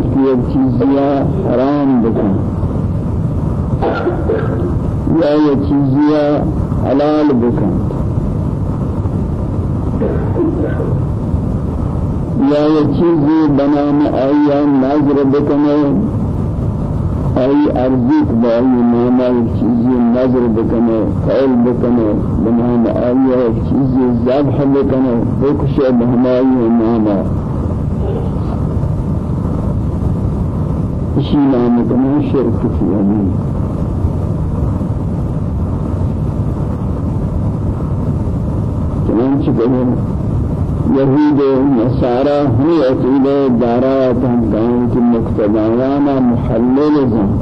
وتتعين في الچیزیاں حرام بکن. یا یہ چیزیاں حلال بکن. یا یہ چیزی بنام آیا نظر بکنے أي أرزق بأي نعمة چیزی نظر بکنه قول بکنه بنام آیا چیزی ذبح بکنه بکشه بهمایی نعمة. اسی نام کنه شرک فی امین چنانچہ کہ یہود نصارى ہی عقیدہ دارات ہم کہیں کہ مقتدیانا محلل زن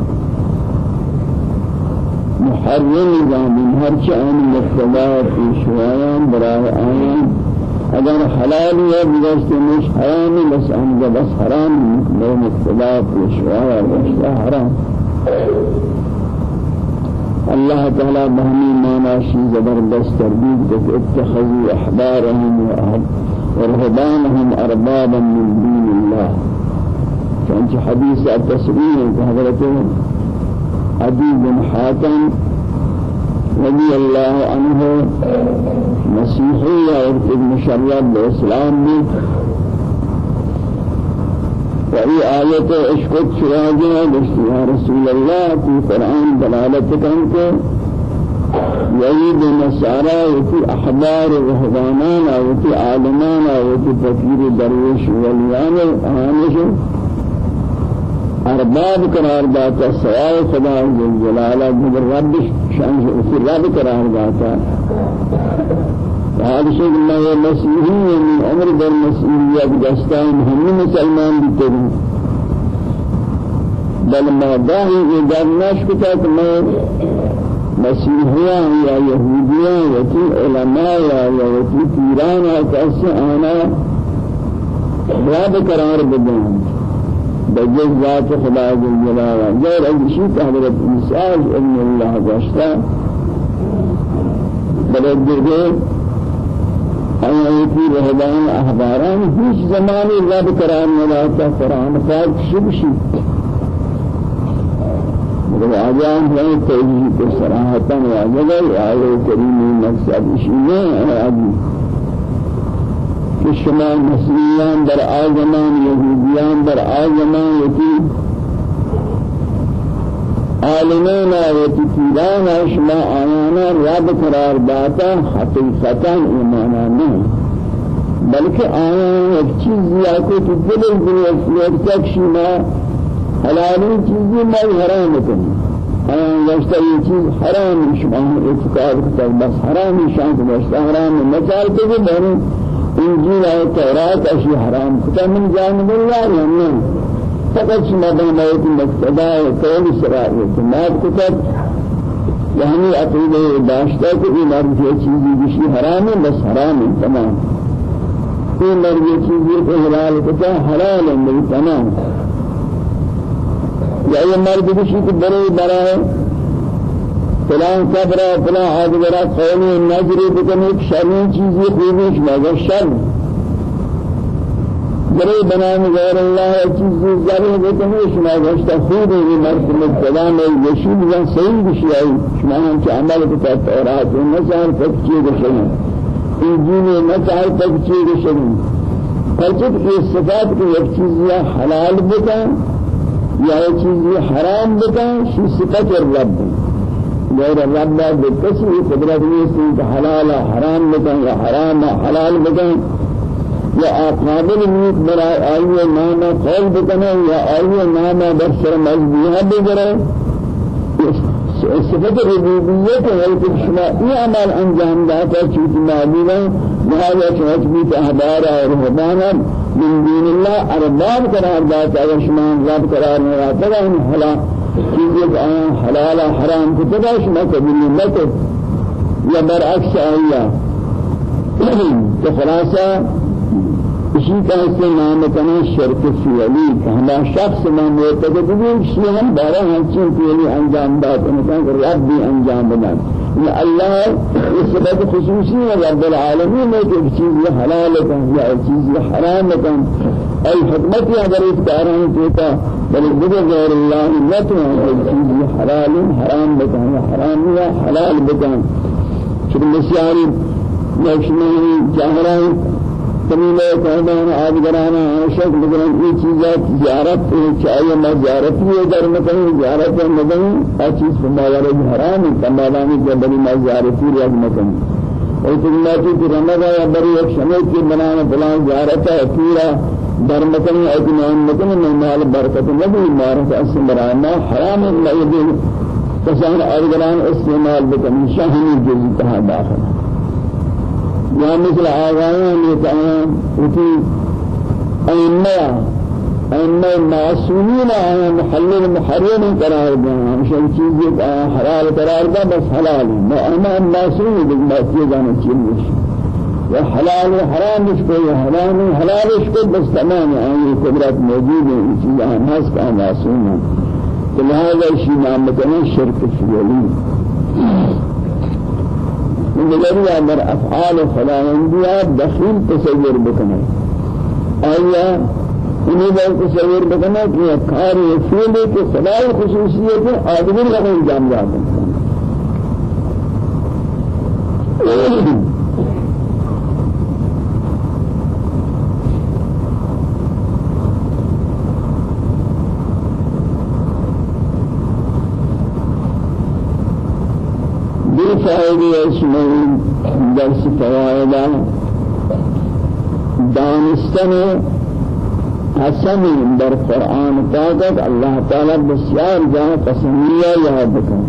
محرم زن من ہر چان مقتدا پیشوایان برای آیان اگر حلال ہے بگشت مش حرام بس انجا بس حرام لو مقتدا پیشوایا بشتا حرام. الله تعالى بهمي مانا شي زبردست تربيت بك اتخذوا احبارهم ورهبانهم اربابا من دين الله كانت حديث التسليم حضرته عدي بن حاتم رضي الله عنه مسيحية ابن شريعة الإسلام آیت اشکت شراجہ دشتی یا رسول اللہ کی قرآن دلالت کن کے نصارى وفي أحبار وهبانان وفي عالمان وفي فقير درويش وليان آنش أرباب قرار داتا سوائے خدا جلالہ جبر رب شان في رب قرار داتا هذا شيء ما مسيحي من عمر در مسيحية بدستان هم مسلمان بيترون بل ما داهي إذا نشكتك ما مسيحيان يا يهوديان يتي علماء يا يتي پیران كأس أنا رب قرار بدون بجز ذات خدا جل جلاله غير الشيء حضرت عيسى ابن الله باشتا بلد درجه آياتي رهبان أحباران هیچ زمانی رب قرار ملاتا قرآن پاک شبشی مگر آجان ہے توجیہ کو صراحتا واجب ہے آئے کریمی مقصد اشیاء ہے آجی شما مسیحیان در آزمان یهودیان در آزمان یکی عالمین آیتی پیران شما آیانا رب قرار داتا حقیقتا ایمانا نہیں بلکہ آیان ایک چیز یا کو تو دل ایک تک شما حلالی چیزی ما حرام کنی آیان گشتا یہ چیز حرام شما اعتقاد کرتا بس حرام شان کو گشتا حرام تو بھی بہن انجیل و تورات اشی حرام کتا من جانب اللہ یعنی فقط شما بہمایت مقتدہ قول سرار اعتماد کتب. یعنی عقیدہ داشتا کہ یہ مرد یہ چیزی بشی حرام ہے بس حرام ہے تمام. یہ مرد یہ چیزی کو حلال کتا حلال ہے تمام. یا یہ مرد بشی کو بڑے بڑا ہے فلان صبر فلان عادبرا قولی نجری بکن ایک شرمی چیزی خوبیش مگر شر بڑے بنام غیر اللہ چیزی ذرے بکن ایک مگر شر خوب ہے یہ مرد میں یشی بزن صحیح بشی آئی شما ہم چا عمل کتا تورات و نچار تک چیز شرم انجیل نچار تک چیز شرم فرچت کی صفات کی ایک چیز یا حلال بکن یا ایک حرام بکن شی صفت الرب غير الرب بالكسر قدرت يسي حلال حرام بكن يا حرام حلال بكن. يا قابل ميت برا آئیے نام قول بکنے یا آئیے نام برسر مجبوعہ بگرے صفت ربوبیت ہے کہ شما یہ عمل انجام داتا چیز معلوم ہے لہذا چوچ بھی تحبارا اور من دین اللہ ارباب قرار داتا ہے شما قرار نہیں آتا ہے چیزیں آیا حلال حرام کو تباش نہ کبھی نہ تو یا برعکس آیا تو خلاصہ اسی کا اس نام کنا شرک فعلی ہما شخص میں معتقد ہے کہ ہم بارہ ہنچین فعلی انجام داد ان کا رب بھی انجام بنا یہ اللہ اس صفت خصوصی ہے رب العالمین ہے کہ چیز یہ حلال ہے یا چیز یہ حرام ہے۔ اي حكمتي اگر اس کاران کیتا بل بدر غیر اللہ نت ہے چیز حلال حرام بتانا حرام یا حلال بتانا شر مسیاری نشمی جاہران تمیلے کہنا آدگرانا عاشق بگران یہ چیزات زیارت چاہیے میں زیارت ہی در میں کہیں زیارت میں نہیں ہر چیز فرمایا حرام ہے تمامانی کے بڑی میں زیارت ہی رہ میں کہیں اور تم نے کہ رمضان یا بڑی ایک شمع کی بنانا فلان زیارت ہے پورا در مکن اجنان مکن من مال برکت نبی مارک اسم برانا حرام لا يدين کسان ارگران استعمال بکن شاہنی جزی تہا داخل۔ یا مثل آغایان یتعان وتی ایمہ ایمہ معصومین آیا محلل محرم قرار دینا ہمشہ چیز حلال قرار دا بس حلال. ہے ایمہ معصومی دیکھ بات یہ جانا چیز وحلال وحرام اسكو حرام حلال اسكو بس تمام يعني قدرت موجود ہے چیز الناس کا معصوم. ہے تو لہذا اسی نام مثلا شرک الذي أمر أفعال خداوندیا دخیل تصور بکنه آیا انہیں بہت تصور بکنا کہ کار یہ فعل ہے کہ خدای خصوصیت جاتا فائدے اسمعین درس فوائدہ دانستن حسن در قرآن پاکت اللہ تعالی بسیار جہاں قسمیہ یاد کن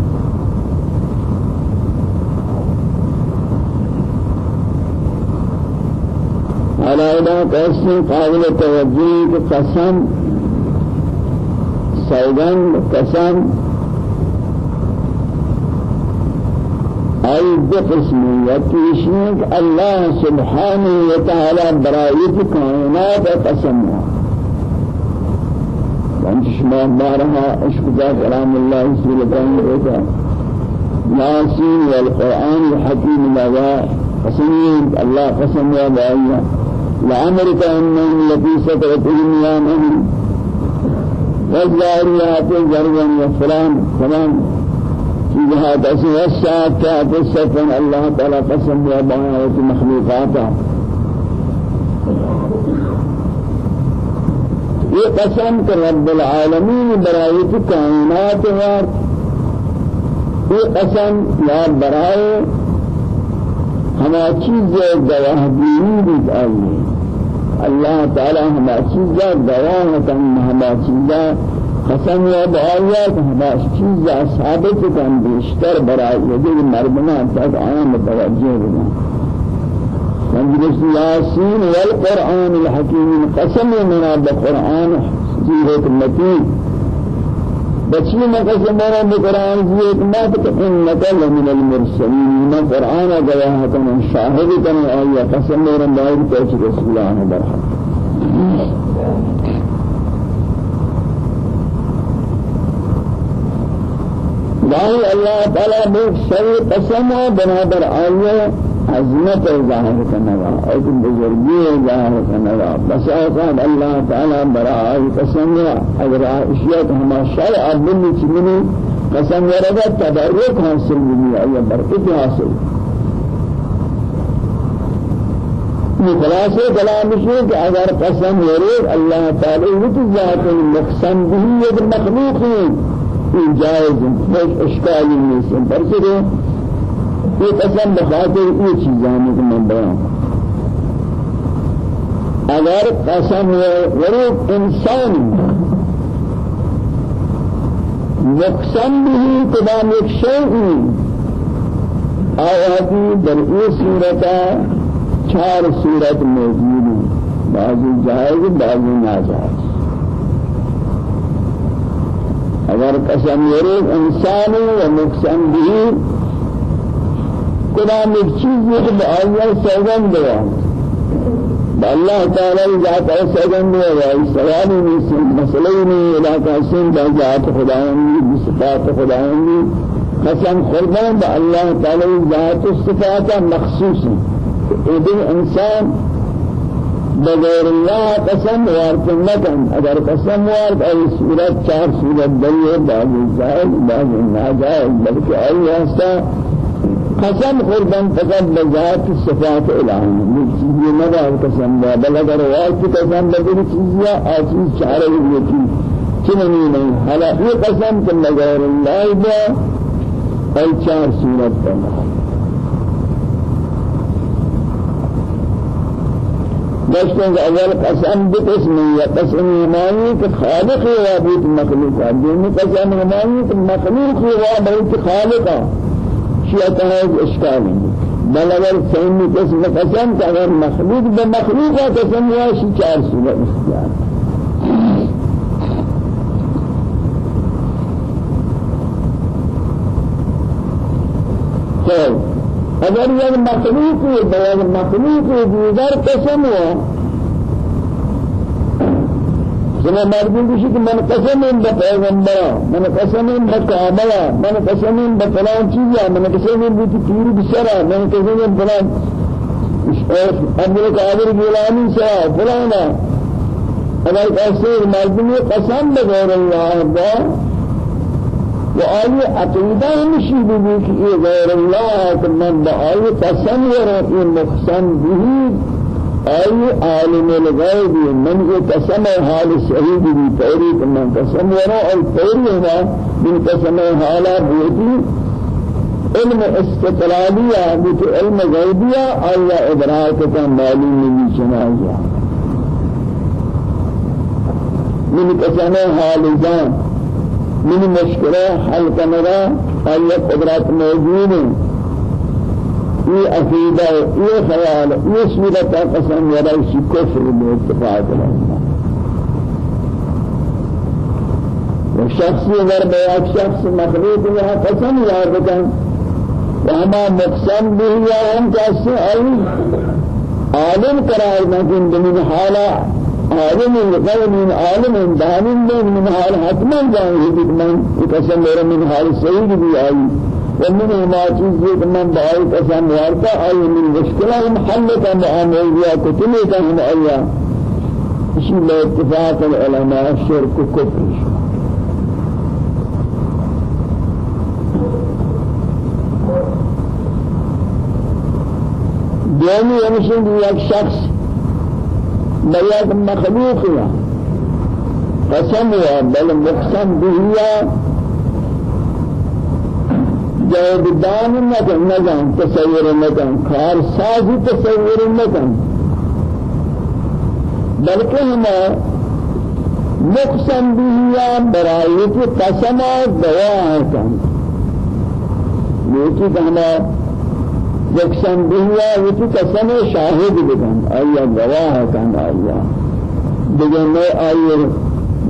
علائدہ قسم قابل توجہ قسم سوگند قسم أي بقسم يكيشنك الله سبحانه وتعالى براية كائنات قسمها وانت شما بارها اشكتا كلام الله سبحانه وتعالى ياسين والقرآن الحكيم لها قسمين الله قسم يا بأيها لعمرك أنهم لفي سترتهم يا من والزاريات زرغا وفلان فلان۔ جہاں دس وسعت قصة الله تعالى قسم يا بنات مخلوقاته یہ قسم کہ رب العالمین برائے کائنات وار یہ قسم یا برائے ہما چیز گواہ دینی بھی آئی اللہ تعالی ہما چیز گواہ کن ہما چیز قسم یا دعایا کہ ہمارا چیز ثابت کن بیشتر برای یہ مردمان تک آیا متوجہ ہونا من ياسين والقرآن الحكيم قسم منا بالقرآن سورة المتين بچی میں قسم منا بقرآن سورة ما إنك لمن المرسلين ما قرآن گواہ کن شاہد کن آیا قسم منا باید پیچ رسول اللہ برحق دعي الله تعالى بيك سوي قسم بنابر آية عظمت ظاهر کنگا ایک بزرگی ظاهر کنگا بس اوقات اللہ تعالی برای قسم اگر اشیاء ہما شرع بنی چمنی قسم ورگا تبرک حاصل بھی ہے برکت حاصل؟ یہ خلاصے کلام ہے کہ اگر قسم ورد اللہ تعالی وہ ذات المقسم به یک مخلوق ہے جائز ہے اشکال نہیں ہے پر یہ قسم بخاطر یہ چیزاں کہ میں بیان اگر قسم ورود انسان مقسم به قدام ایک شیء آیاتی در ای صورتا چار صورت موجود. ہیں بعضی جائز بعضی ناجائز اگر قسم ورود انسان و مقسم به کدام ایک چیز یہ کہ آیا سوگن دیا اللہ تعالی ذات ہے سوگن دیا ہے سوال نہیں مسئلہ نہیں علاقہ سن ذات خداوندی صفات خداوندی قسم قربان با اللہ تعالی ذات صفات مخصوص ہے انسان بغیر الله قسم وارد نکن. اگر قسم وارد ای صورت چار صورت دلیه بعضی جائز بعضی ناجائز بلکہ ای ایسا قسم خوردن فقط بذات صفات الهی. یہ نہ قسم ہے بل اگر واسط قسم بدل چیز یا آچیز چارہ یہ چیز چننی نہیں حالا یہ قسم کہ غیر اللہ با ای چار صورت بنا دشتن اول قسم بقسم یا قسم ایمانی کہ خالق ہے وابد مخلوق ہے دین قسم ایمانی کہ مخلوق ہے وابد خالق ہے شيئة هذا إشكال بل اگر سيني قسم قسم اگر مخلوق بمخلوق قسم يا شي چار سورة اختيار طيب اگر یہ مخلوق ہے بغیر مخلوق ہے دیگر قسم ہوا سنا مردم کشی کہ من قسم ان بپیغمبرا من قسم ان بکاملا من قسم ان بفلان چیزا من قسم ان بیتی پیری بسرا من قسم ان فلان عبدالقادر گیلانی سا فلانا. اگر کسی مردم قسم بغیر اللہ وآي عقيدة مشي بذيك غير الله من بآي قسم ورأي مقسم به. أي عالم الغيب من يقسم حال الشهيد بطوري من قسم وراء الطوري هنا من قسم حال بيتي. علم استقلالية بيت علم غيبية أي إدراك كان معلوم من شنايا من قسم حال ذان من مشكلة حل كنرا أي قدرات موجودة یہ عقیدہ یہ خیال یہ صورت قسم یا رئیس کفر میں اتفاق ہے وشخصی اگر بیاک شخص مخلوق یہاں قسم کن وہما مقسم یا ہم کیسے آئی عالم قرار مکن من حالا عالم القول من عالم دانم من حال حتما جانه من قسم من حال صحیح بھی آئی. ومن ما چیز من بہائی قسم وارتا آئی من مشکلہ محلتا معاملیا کتنی کا ہم آیا. اسی میں اتفاق العلماء شرک کفر. دومی ہمشن ایک شخص بیاد مخلوق یا قسم یا بل مقسم بہیا جاودان نکن نکن تصور نکن کار سازی تصور نکن بلکہ ہما مقسم بہیا برائی کی قسم دعا کن لیکن ہما یکسان بهیا وتی قسم شاهد بکن آیا گواه کن؟ آیا. دیگر نه آیا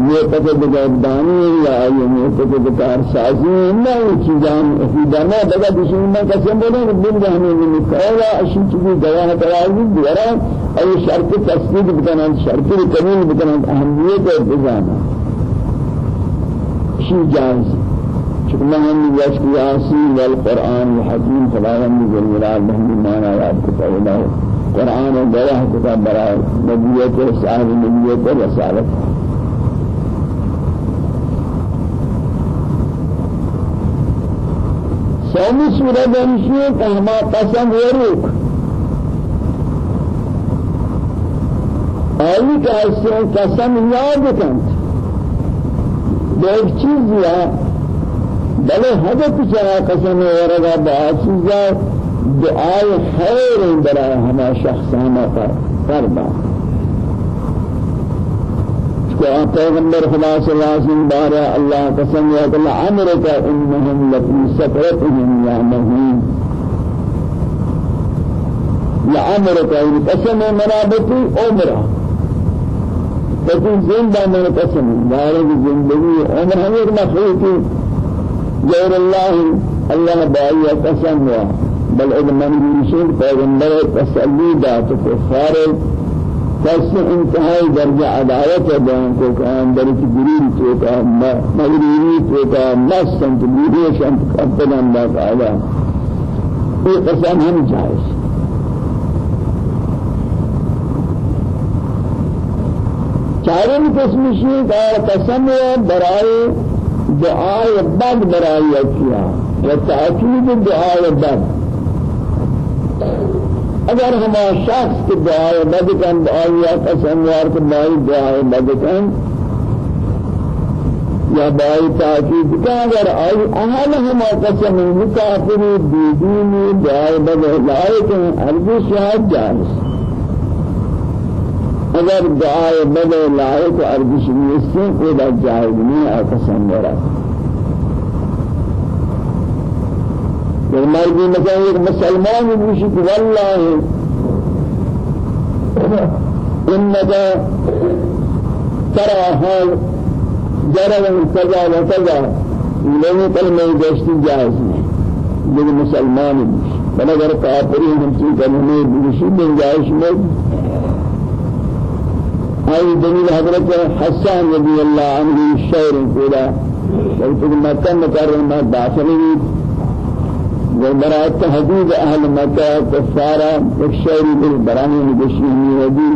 یہ پتہ بگردانی یا آیا یہ پتہ بکار سازی نہ یہ چیزان بگا دشمن میں قسم بولے کہ دل جہنے میں نکالا اشی چیزی گواہ کرائے دوارا اور شرط تصدیق بکنا شرط بکنا اہمیت اور بزانا شی جائز شكرا من يشك ياسين والقرآن الحكيم خداوند جل جلاله بمعنى ياد كتاب الله قرآن وجواه كتاب براء نبيته صاحب نبيته رسالة سومی سورہ بنشی کہ ہما قسم وروک آئی کہ قسم یاد کند دیکھ چیز یا بل حدث چرا قسم ورگا بآسیزا دعای خیر برای ہما شخصانا فرما۔ کہ پیغمبر خدا صلی اللہ علیہ وسلم بارا اللہ قسم یا کہ عمرك انهم لفی سکرتهم یعمهون لعمرك ان قسم منابتی عمره لیکن زندہ من قسم دارے زندگی عمر ہمیں مخلوقی غير الله الله بايا قسم بل إذا من يرسل پیغمبر تسلی دات کفار بس انتهائی درجہ عدالت بیان کو کان در کی گریل تو کا مغریبی تو کا نسن تو گریش انت قبل اللہ تعالی یہ قسم ہم جائز چارم قسم شیخ اور قسم برائے دعاء بد برائے کیا و تأکید دعاء بد. اگر ہما شخص کے دعاء بد کن آیا قسم وار کے بائی دعاء بد کن یا بائی تأکید کن اگر آئی اہل ہما قسم مکافری بیدینی دعاء بد کن عرضی شہد جانس اگر دعائے بلے لائق ارگش نیستی کو دا جائز نہیں آقسم میرا یہ مردی مثلا ایک مسلمان بوشی کہ واللہ انکا ترى حال جرى كذا وكذا لو كلمة جشتي جائز نہیں مسلمان بنا اگر کافری ہم چیز کرنے بوشی من جائز نہیں هاي دليل حضرت حسان رضي الله عنه الشعر كذا قلت مكة مكرمة داخلي وبراءة تهديد أهل مكة كفارة الشعر بالبراني بشيني ودي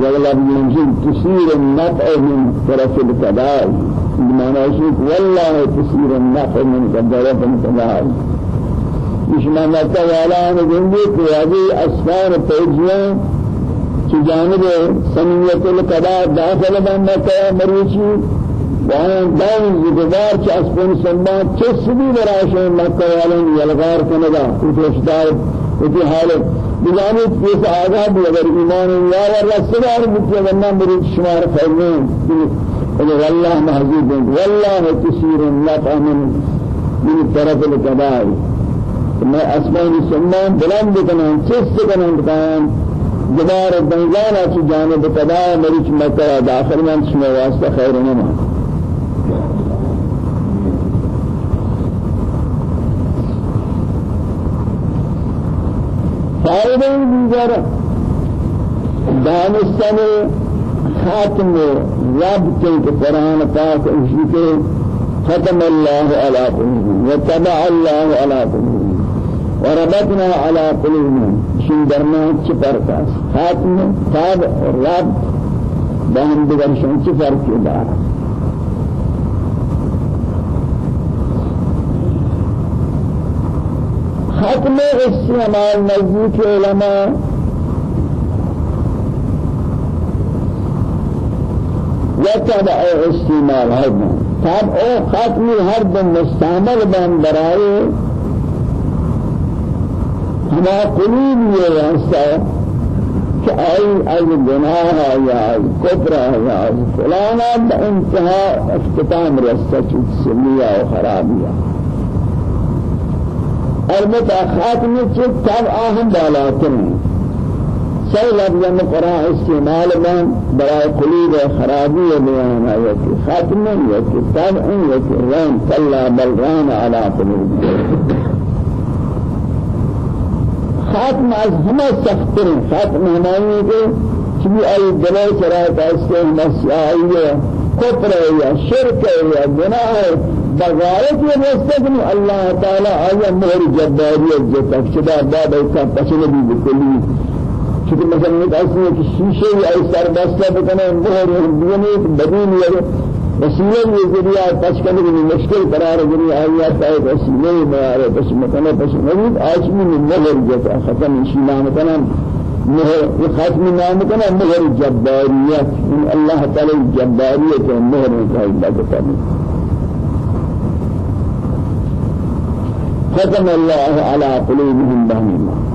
وغلب ينزل تسير النفع من طرف الكبائر بمعنى شيء والله تسير النفع من طرف الكبائر مش ما مكة ولا نجنبي كوادي أسفار کی جانب سمیت القضاء داخل بندہ کیا مریچی وہاں دائم زدوار چا اسپن سنبان چس بھی براشن مکہ والن یلغار کنگا اتشدار اتی حالت بجانب کیس آگاہ بھی اگر ایمان یا ورسدار بکی ورنہ مریچ شمار فرمین اگر واللہ محضوب ہیں واللہ تسیر نفع من من طرف القضاء میں اسمان سنبان بلند کنن چس کنن کنن جبار بنجانا کی جانب قضا مریچ مکہ داخل میں شما واسطہ خیر نما. فائدہ دیگر دانستان خاتم رب کے قرآن پاک اسی ختم اللہ علی قلوبهم وتبع اللہ علی قلوبهم وربطنا على قلوبهم شین درمیان چه فرق است؟ خاتم تاب رب با هم دیگرشون چه فرقی دارد ختم استعمال نزدیک علماء. وتبع استعمال هذا أو ختم هر دم مستعمل بان برای ہما قلوب آئی از گناہ یا از کفر یا از فلانا بانتہا اختتام رستا چیز سمیہ و خرابیہ البتة خاتم چه تب آهم بالاتر سی لفظ قرآن استعمال میں برای قلوب خرابی بیان ہے کہ ختم ہے کہ تب ہے کہ ران کلا بل ران علی قلوب. ختم از همه سختر ختم ہمانی کے چبی ای دلے چرا کاستے مسیحی کفر یا شرک یا گناہ بغایت یہ مستقبل اللہ تعالی آیا مہر جباریت جو تک باب ایسا پسند بھی بکلی چونکہ مثلا ایک ایسی ہے کہ شیشے یا سر بستہ بکنے مہر دینے بدین یا وسیلے یہ ذریعہ پس کرنے مشکل قرار گری آیا تا ایک وسیلے میں بس مکنے پس نبید آجمی من مہر جتا ختم انشینا مکنا مہر ختم نام کنا مہر جباریت. ان اللہ تعالی جباریت مہر کا عبادت ختم الله على قلوبهم بهم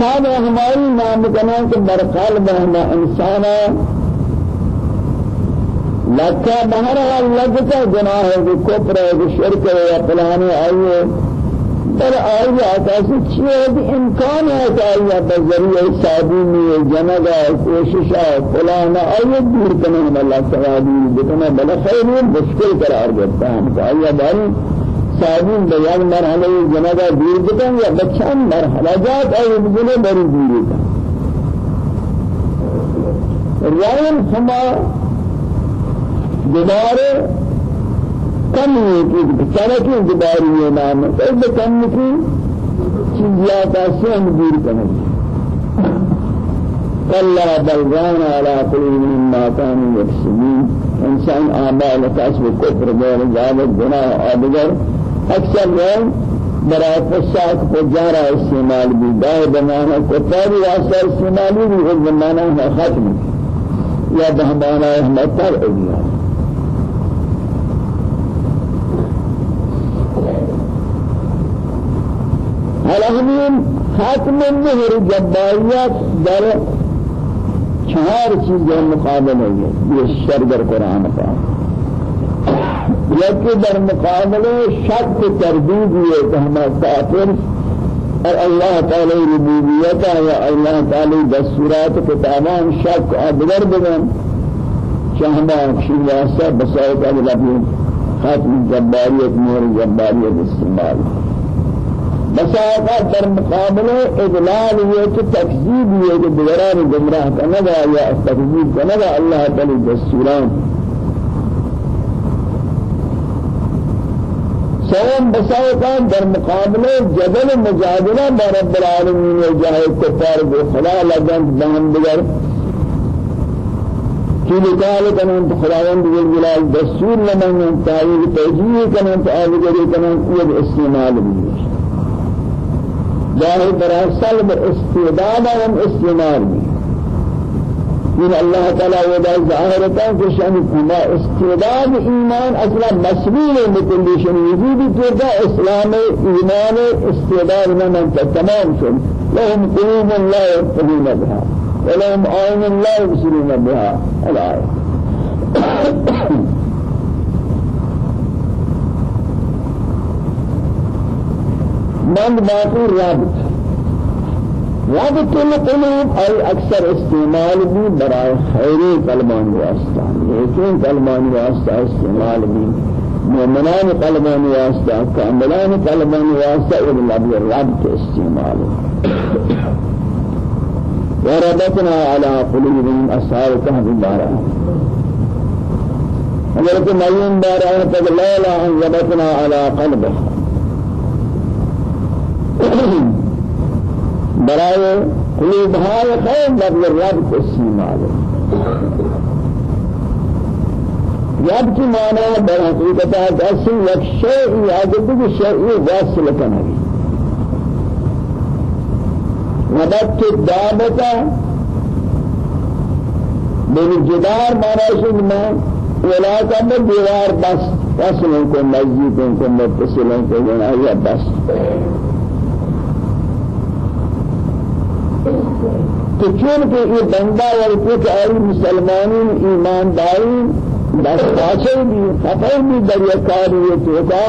هذا ہماری نام کنا کہ برقال بہنا انسانا لکا بہرحال لگتا گناہ ہے کہ کفر ہے کہ شرک ہے یا پلانے آئیے در آئیے آتاسی چیئے کہ امکان ہے کہ آئیے بذریعہ صابونی جنگا کوششا پلانا آئیے دور ہم اللہ سوابی بکنے بلا خیر مشکل قرار دیتا ہم کہ آئیے باری صابون بیان مرحله جنازه دیر بکن یا بچان مرحله؟ جات ای بجنه بری دیر بکن رائن ہما دوبارے کم ہے کہ بچانا کی دوبارے یہ نام ہے ایک بکم کی چیزیات سے ہم دیر کریں كلا بل ران على قلوبهم ما كانوا يكسبون. انسان اعمال كسب كفر غير ذلك گناہ ادگر اکثر لوگ برای فساد کو جارا استعمال بھی دائے بنانا کتابی واسطہ استعمالی بھی خود بنانا ہے ختم یا بہمانا احمد تر اگیا الحمین خاتم النهر جبائیت در چهار چیزیں مقابل ہے یہ شرگر قرآن پاک۔ یکی در مقابل شک تردید یہ کہ ہم کافر اور اللہ تعالی ربوبیت یا اللہ تعالی دستورات کتابان شک ادگر بگن چاہما شی واسطہ بسائط لبی ختم جباریت مور جباریت استعمال. بسائط در مقابل اضلال یہ کہ تکذیب یہ کہ بغران گمراہ کرنا یا تکذیب کرنا اللہ تعالی دستورات سوم بسائقان در مقابلے جدل مجادلہ با رب العالمین جاہے کفار کو خلا لگن بہن بگر کی نکال کنن خداوند جلال دستور لمن تعیید توجیہ کنن تعالی کنن یہ استعمال بھی جاہے برا سلب استعداد و استعمال بھی من الله تعالى ودا ظاهرتا كشان كما استعداد إيمان أصلا مسؤول بكل شيء. وجود ترجع إسلام إيمان استعداد من تمام شن لهم قلوب لا يفهمون بها. ولهم عين لا يبصرون بها. الآية من باقي رابط. رابط القلوب أي أكثر استعمال بھی برای خیری کلمان واسطہ. لیکن کلمان واسطہ استعمال بھی مؤمنان قلبان واسطہ کاملان قلبان واسطہ ابن لبی ربط استعمال. وربطنا على قلوبهم أصحاب كهف بارا حضرت مريم بارا تقول لا أن ربطنا على قلبه. برای قلوب های خیر لفظ رب استعمال. رب کی معنی در حقیقت اصل یک شیء یا دیگر شیء واصل کنه. ربط دابتا بین جدار معنی شد میں علاقہ میں دیوار بس وصل کو نزدیک کو متصل کو یا بس. تو چون کہ یہ بندہ کہ اے مسلمانین ایمان داری بس پاچے بھی خطر بھی دریاکاری توتا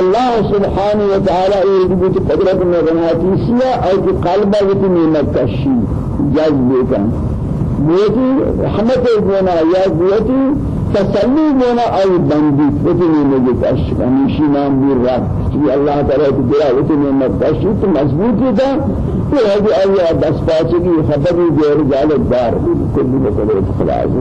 الله سبحانه وتعالى يجب قدرت من بناتي سيا أو في قلبه وتني مكشي جذب كان بيتي رحمة بنا يا بيتي تسلي بنا أي بندي وتني مكشي هميشي نام بالرب في الله تعالى تدرى وتني مكشي تمزبوط كده في هذه آية بس پاچے کی خبر غير جالب دار كل بقدرت خلاص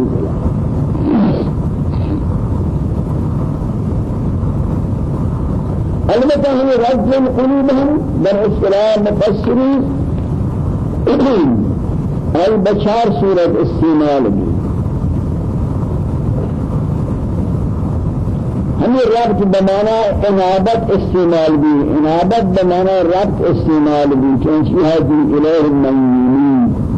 البته هي رد قلوبهم در اصطلاح مفسرين. أي بشار سورة استعمال بھی ہمیں ربط بمانا انابت استعمال بھی انابت بمانا ربط استعمال بھی چونچہ هذه إله المنین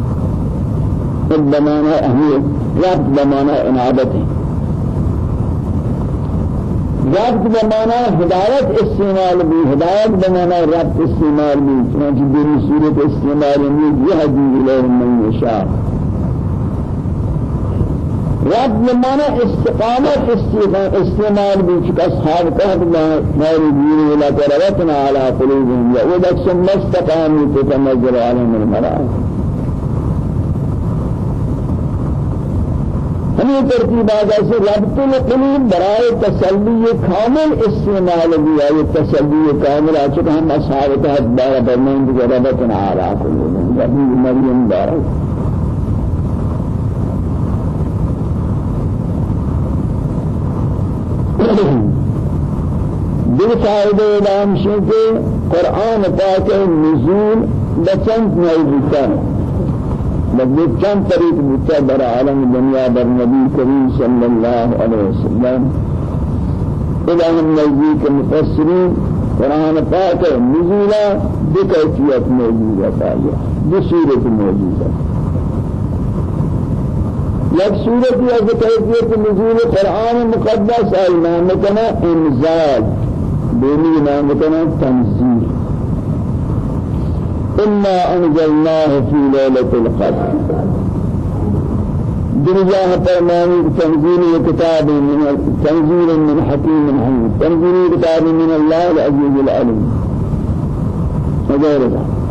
بمانا ہمیں ربط بمانا انابت ہے ربط بمانا هدایت استعمال بھی هدایت بمانا ربط استعمال بھی چنانچہ دینی صورت استعمال بھی یہدی الیہ من یشاء رب بمانا استقامت استعمال چکا أصحاب کہت ماری دین ولا تروتنا على قلوبهم یعودک ثم استقاموا تتنزل عليهم الملائکہ ہمیں ترتیب آگا سے ربط القلوب برائے تسلی کامل استعمال دیا یہ تسلی کامل آچکا ہم اصحاب تحت بارا برمین دیگر ربطنا آرا قلوب ربی مریم بارا دل فائدے اعلام شکے قرآن پاک نزول بچنت موجودتا ہے مجلس چند طریق بودتا در عالم دنیا در نبی کریم صلی اللہ علیہ وسلم. إلى ہم نزدیک مفسرین قرآن پاک نزولا بکیفیت موجود ہے بصورت موجود ہے یک صورت از کیفیت نزول قرآن مقدس ہے نام کنا انزال دینی نام کنا تنزیل إنا أنزلناه في ليلة القدر. درجة فرماني تنزيل كتاب من تنزيل من حكيم حميد تنزيل كتاب من الله العزيز العليم. وغير ذلك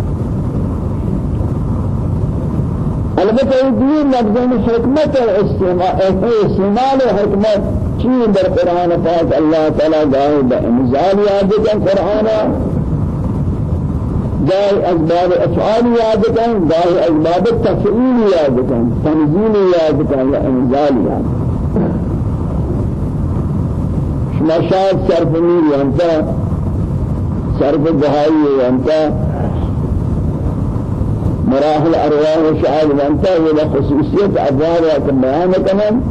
البته دین لفظ حکمت استعمال حکمت چین در قرآن پاک؟ اللہ تعالی گاہ بانزال یاد قرآن. جاي أسباب أفعال يادتان جاي أسباب التفعيل يادتان تنزيل يادتان وإنزال يادتان شما شاید صرف میر انتا صرف بهایی انتا مراحل ارواح شاید انتا ولا خصوصیت ابواب و بیان کنن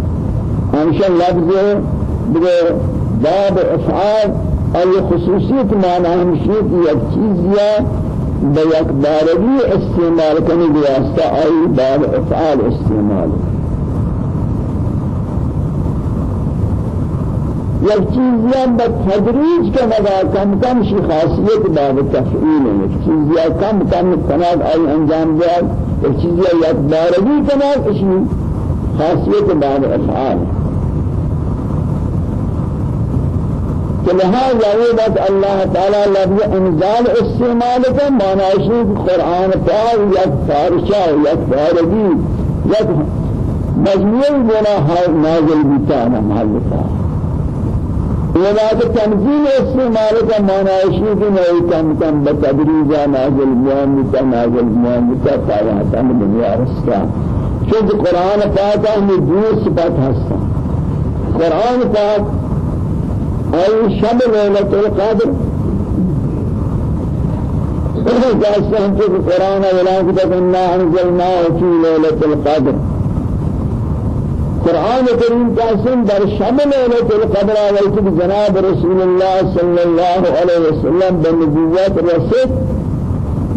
لفظ بده باب إفعال یہ خصوصیت معنی ہمشی کی ایک چیز یا بیک بارگی استعمال کنی بیاستا آئی باب إفعال استعمال. یک چیزی هم بتدریج که مگا کم کم شی خاصیت باب تفعیل یک چیزی کم کم کناد آئی انجام دیاد یک چیزی یک بارگی کناد اشی خاصیت باب افعال. کہ لہذا یہ بات اللہ تعالی لفظ انزال استعمال کا معنی ہے قرآن پاک یا فارشہ یا فارگی یا مجموع گناہ نازل بیتا ہے محل کا یہ بات تنزیل استعمال کا معنی ہے کہ نئی کم کم بتدریج نازل بیان بیتا نازل بیان بیتا فارحتا دنیا رستا. چونکہ قرآن پاک ہمیں دو صفت ہستا قرآن پاک أي شب ليلة القدر. في القرآن ولا كتب إنا أنزلناه في ليلة القدر. قرآن الكريم قاسم در شب ليلة القدر عليك جناب رسول الله صلى الله عليه وسلم بالنبوات الرسول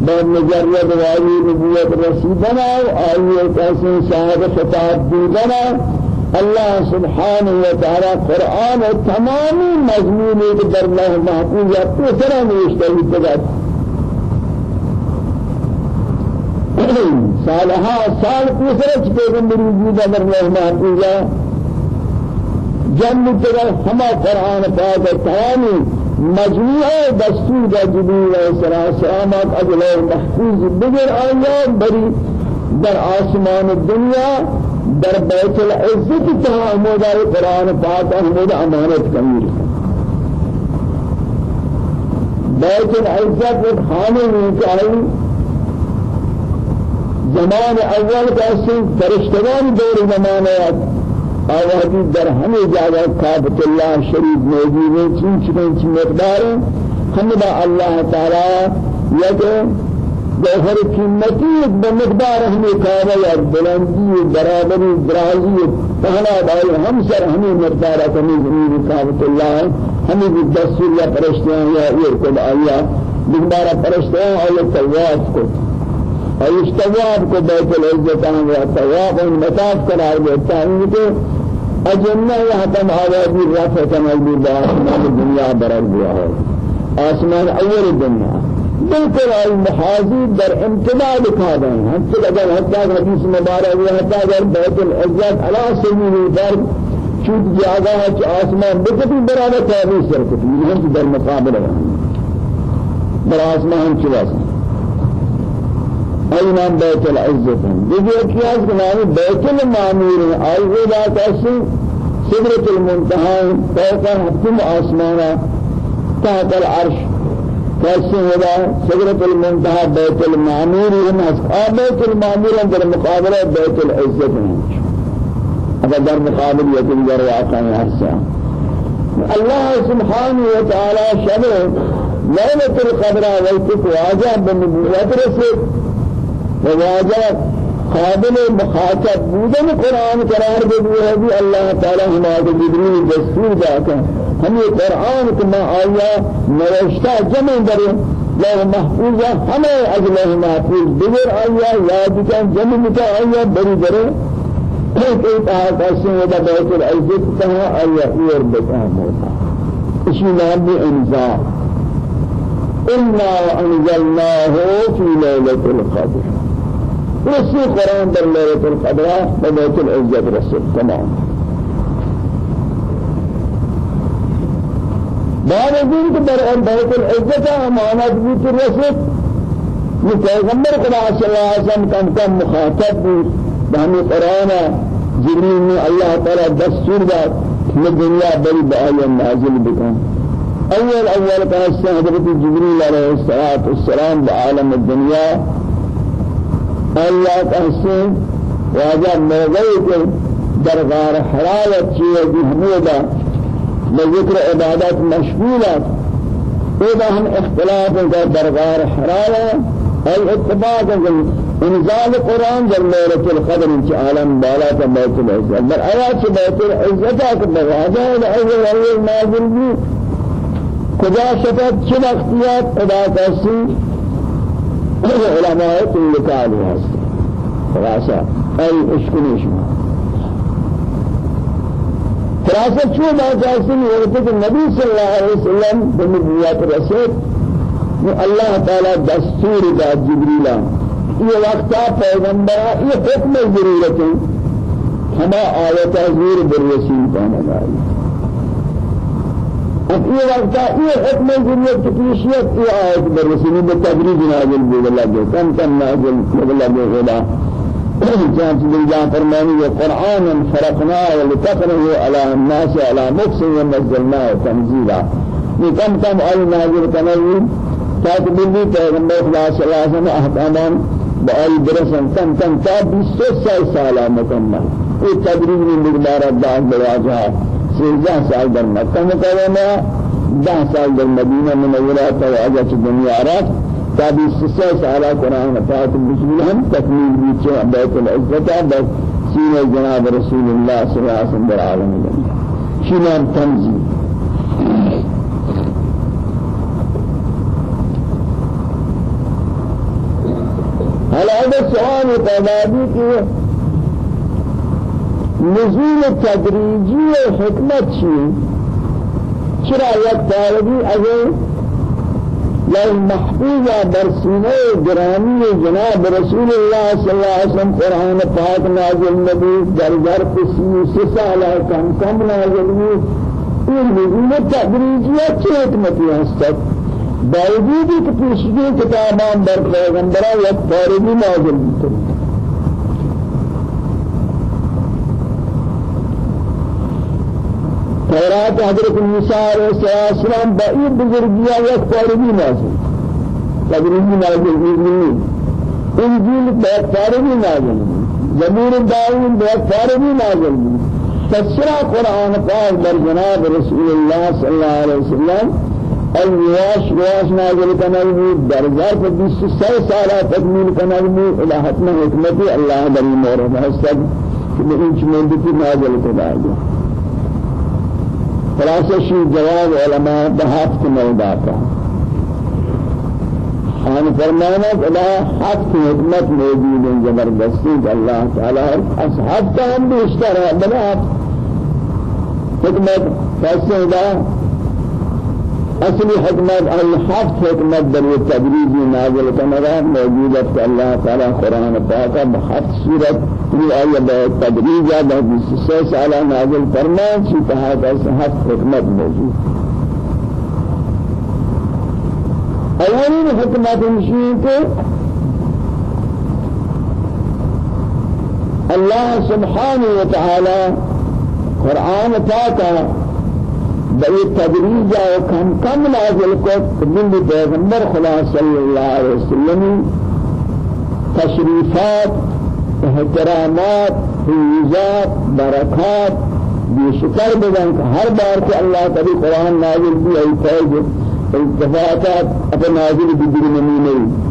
بالمجرد وعلي نبوة رسيدنا وآيه قاسم صاحب خطاب ديدنا الله سبحانه وتعالى قرآن تمام مضمون در الله محفوظ ہے تو سرا نوشتہ اتداد سالها سال چھ پیغمبر وجود در الله محفوظ ہے جمع تگر ہما قرآن پاک تمامی مجموع دستور دا جبریل علیہ السلامات اجلہ محفوظ بگر آیا بری در آسمان الدنیا در بیت العزت تہا امودا قرآن پاک امودا امانت کمیر. بیت العزت خانے میں چاہیے زمان اول کا فرشتگان دور زمانیات آوازی در ہمیں جگہ کعبۃ اللہ شریف موجود ہے چین چین چین مقدار ہمیں اللہ تعالی یا کہ جوہر قیمتی بمقدار ہمیں کعبہ یا بلندی برابری درازی پہلا بھائی ہم سر ہمیں مقدار ہمیں زمین کعبۃ اللہ ہمیں بھی دستور یا پرشتیاں یا یہ کو آیا مقدار پرشتیاں اور طواف کو اور اس طواف کو بیت العزت آنے طواف اور مطاف قرار دیتا ہے اجنہ یہاں تم آوازی رفع تملی با آسمان دنیا برر گیا ہے آسمان أول دنیا بالکل آئی محاضی در امتداء لکھا دیں ہم سے اگر حتی حدیث مبارک ہے حتی اگر بیت العزت علا سبیل فرد چود جاگا ہے کہ آسمان بکتی برابر تابی سرکتی ہم در مقابل ہے بر آسمان چواسا أين بيت العزة. يجي كياس كلامي بيت المعمور أي لا تأسي سدرة المنتهى. فوق حكم آسمانا. تحت العرش. تأسي هذا سدرة المنتهى بيت المعمور آه بيت المعمور عند مقابلة بيت العزة. هذا در مقابل يتم در واقع حسا الله سبحانه وتعالى شبه ليلة القدر ويتك واجه بنبوة رسل وواجه قابل مخاطب بودن قرآن قرار دے ہے بھی اللہ تعالی ہمارے جبریل دستور داتا ہمیں قرآن کما آیا نوشتہ جمع درے لو محفوظ ہمیں اجلہ محفوظ بغیر آیا یاد کن جمع متا آیا بری درے ایک آیت ایسے ودا بیت العزت کہا آیا ایر بتا موتا۔ اسی نام بھی انزار إنا أنزلناه في ليلة القدر۔ رسي قرآن در ليلة ببيت العزة رسول. تمام. بعد ذلك در بيت العزة أمانات بيت الرسول پیغمبر خدا صلی اللہ علیہ وسلم کم مخاطب بود. بہمی قرآن جبریل نے اللہ تعالی دستور داد میں دنیا بری بآیہ نازل بکن. اول اول کا حضرت جبریل علیہ السلام بعالم الدنیا الله تحسين واجب موضوع در غار حرارت چیه بحمودا بذكر عبادات مشغولات إذا هم اختلاف در غار حرارة أي اتفاق انزال القرآن در ليلة القدر انت عالم بالا بيت العزة بل آيات بيت العزة كبر هذا الأول أول نازل بي كذا شفت شب اختيات ادا تحسين علماء كل تعالي هست أي اشكني شما خلاصة شو ما جالسين يقول النبي صلى الله عليه وسلم بنبوات الرسول؟ الله تعالى دستور دا جبريل. یہ وقتا پیغمبر یہ حکم ضرورت ہے ہما آیت حضور بالرسول پانا گئی یہ وقت یہ حکم ضرورت تکلیشیت یہ آیت برسلی بتدریج نازل اللہ کم کم نازل بھی خدا. جانت بالله فرماني قرآنا فرقناه لتقرأه على الناس على مكس ونزلناه تنزيلا. كم كم آي نازل كنوي تاك بالله پیغمبر صلى الله عليه وسلم احكامان بآي برسن كم كم تاب بسوس سالا مكمل تدریج من مقدار بعض بواجهات سیزده سال در مکه مکرمه ده سال در مدینه منوره تواجه چه دنیا رفت. تا بیست سه سال قرآن فاتح بسم هم تکمیل بیچه بیت العزت بس سینه جناب رسول الله صلی الله علیه وسلم در عالم دنیا. شنام تنزیل. هل هذا السؤال پیدا کہ نزول تدریجی و حکمت چیه چرا یک طالبی اگر لا محفوظ برسینه گرامی جناب رسول الله صلی الله علیه وسلم قرآن پاک نازل نبی در ظرف سی سی سال کم نازل نبی این نزول تدریجیت چه حکمتی هستد؟ باوجودی که پیشگی کتابان در پیغمبران یک فارغی نازل میکنه تورات حضرت موسیٰ علیہ السلام بئی بزرگیاں یک فارغی نازل. تدریجی نازل نہیں انجیل بیک فارغی نازل زبور داؤد بیک فارغی نازل تسرا قرآن پاک در جناب رسول الله صلی اللہ علیہ وسلم الواش واش نازل کنالمي در ظرف 23 سال تکمیل کنالمي إلى حتم حکمت الله در مورد هستد کہ ان چمندی نازل کنالمي خلاصہ شی جواب علماء بہت موضوعات آن فرمانا کہ حق حکمت موجود ہے زبردستی اللہ تعالی اصحاب کا ہم بھی اشترا بنا حکمت کیسے دا اصلی حکمت الحق حکمت در تدریجی نازل کنگا موجود ہے اللہ تعالی قرآن پاک بحق صورت یہ آیہ بتدریج ہے سے سالہ نازل کہا کہ حق حکمت موجود. اولین حکمت مشین کے اللہ سبحانہ وتعالی قرآن پاکا بئی تدریج و کم کم نازل کو من پیغمبر خدا صلی اللہ علیہ وسلم تشریفات احترامات فیضات برکات بشکر بدن ہر بار کہ اللہ تعالی قرآن نازل بھی ہے فیض التفاتات اپنے نازل بدر نمینی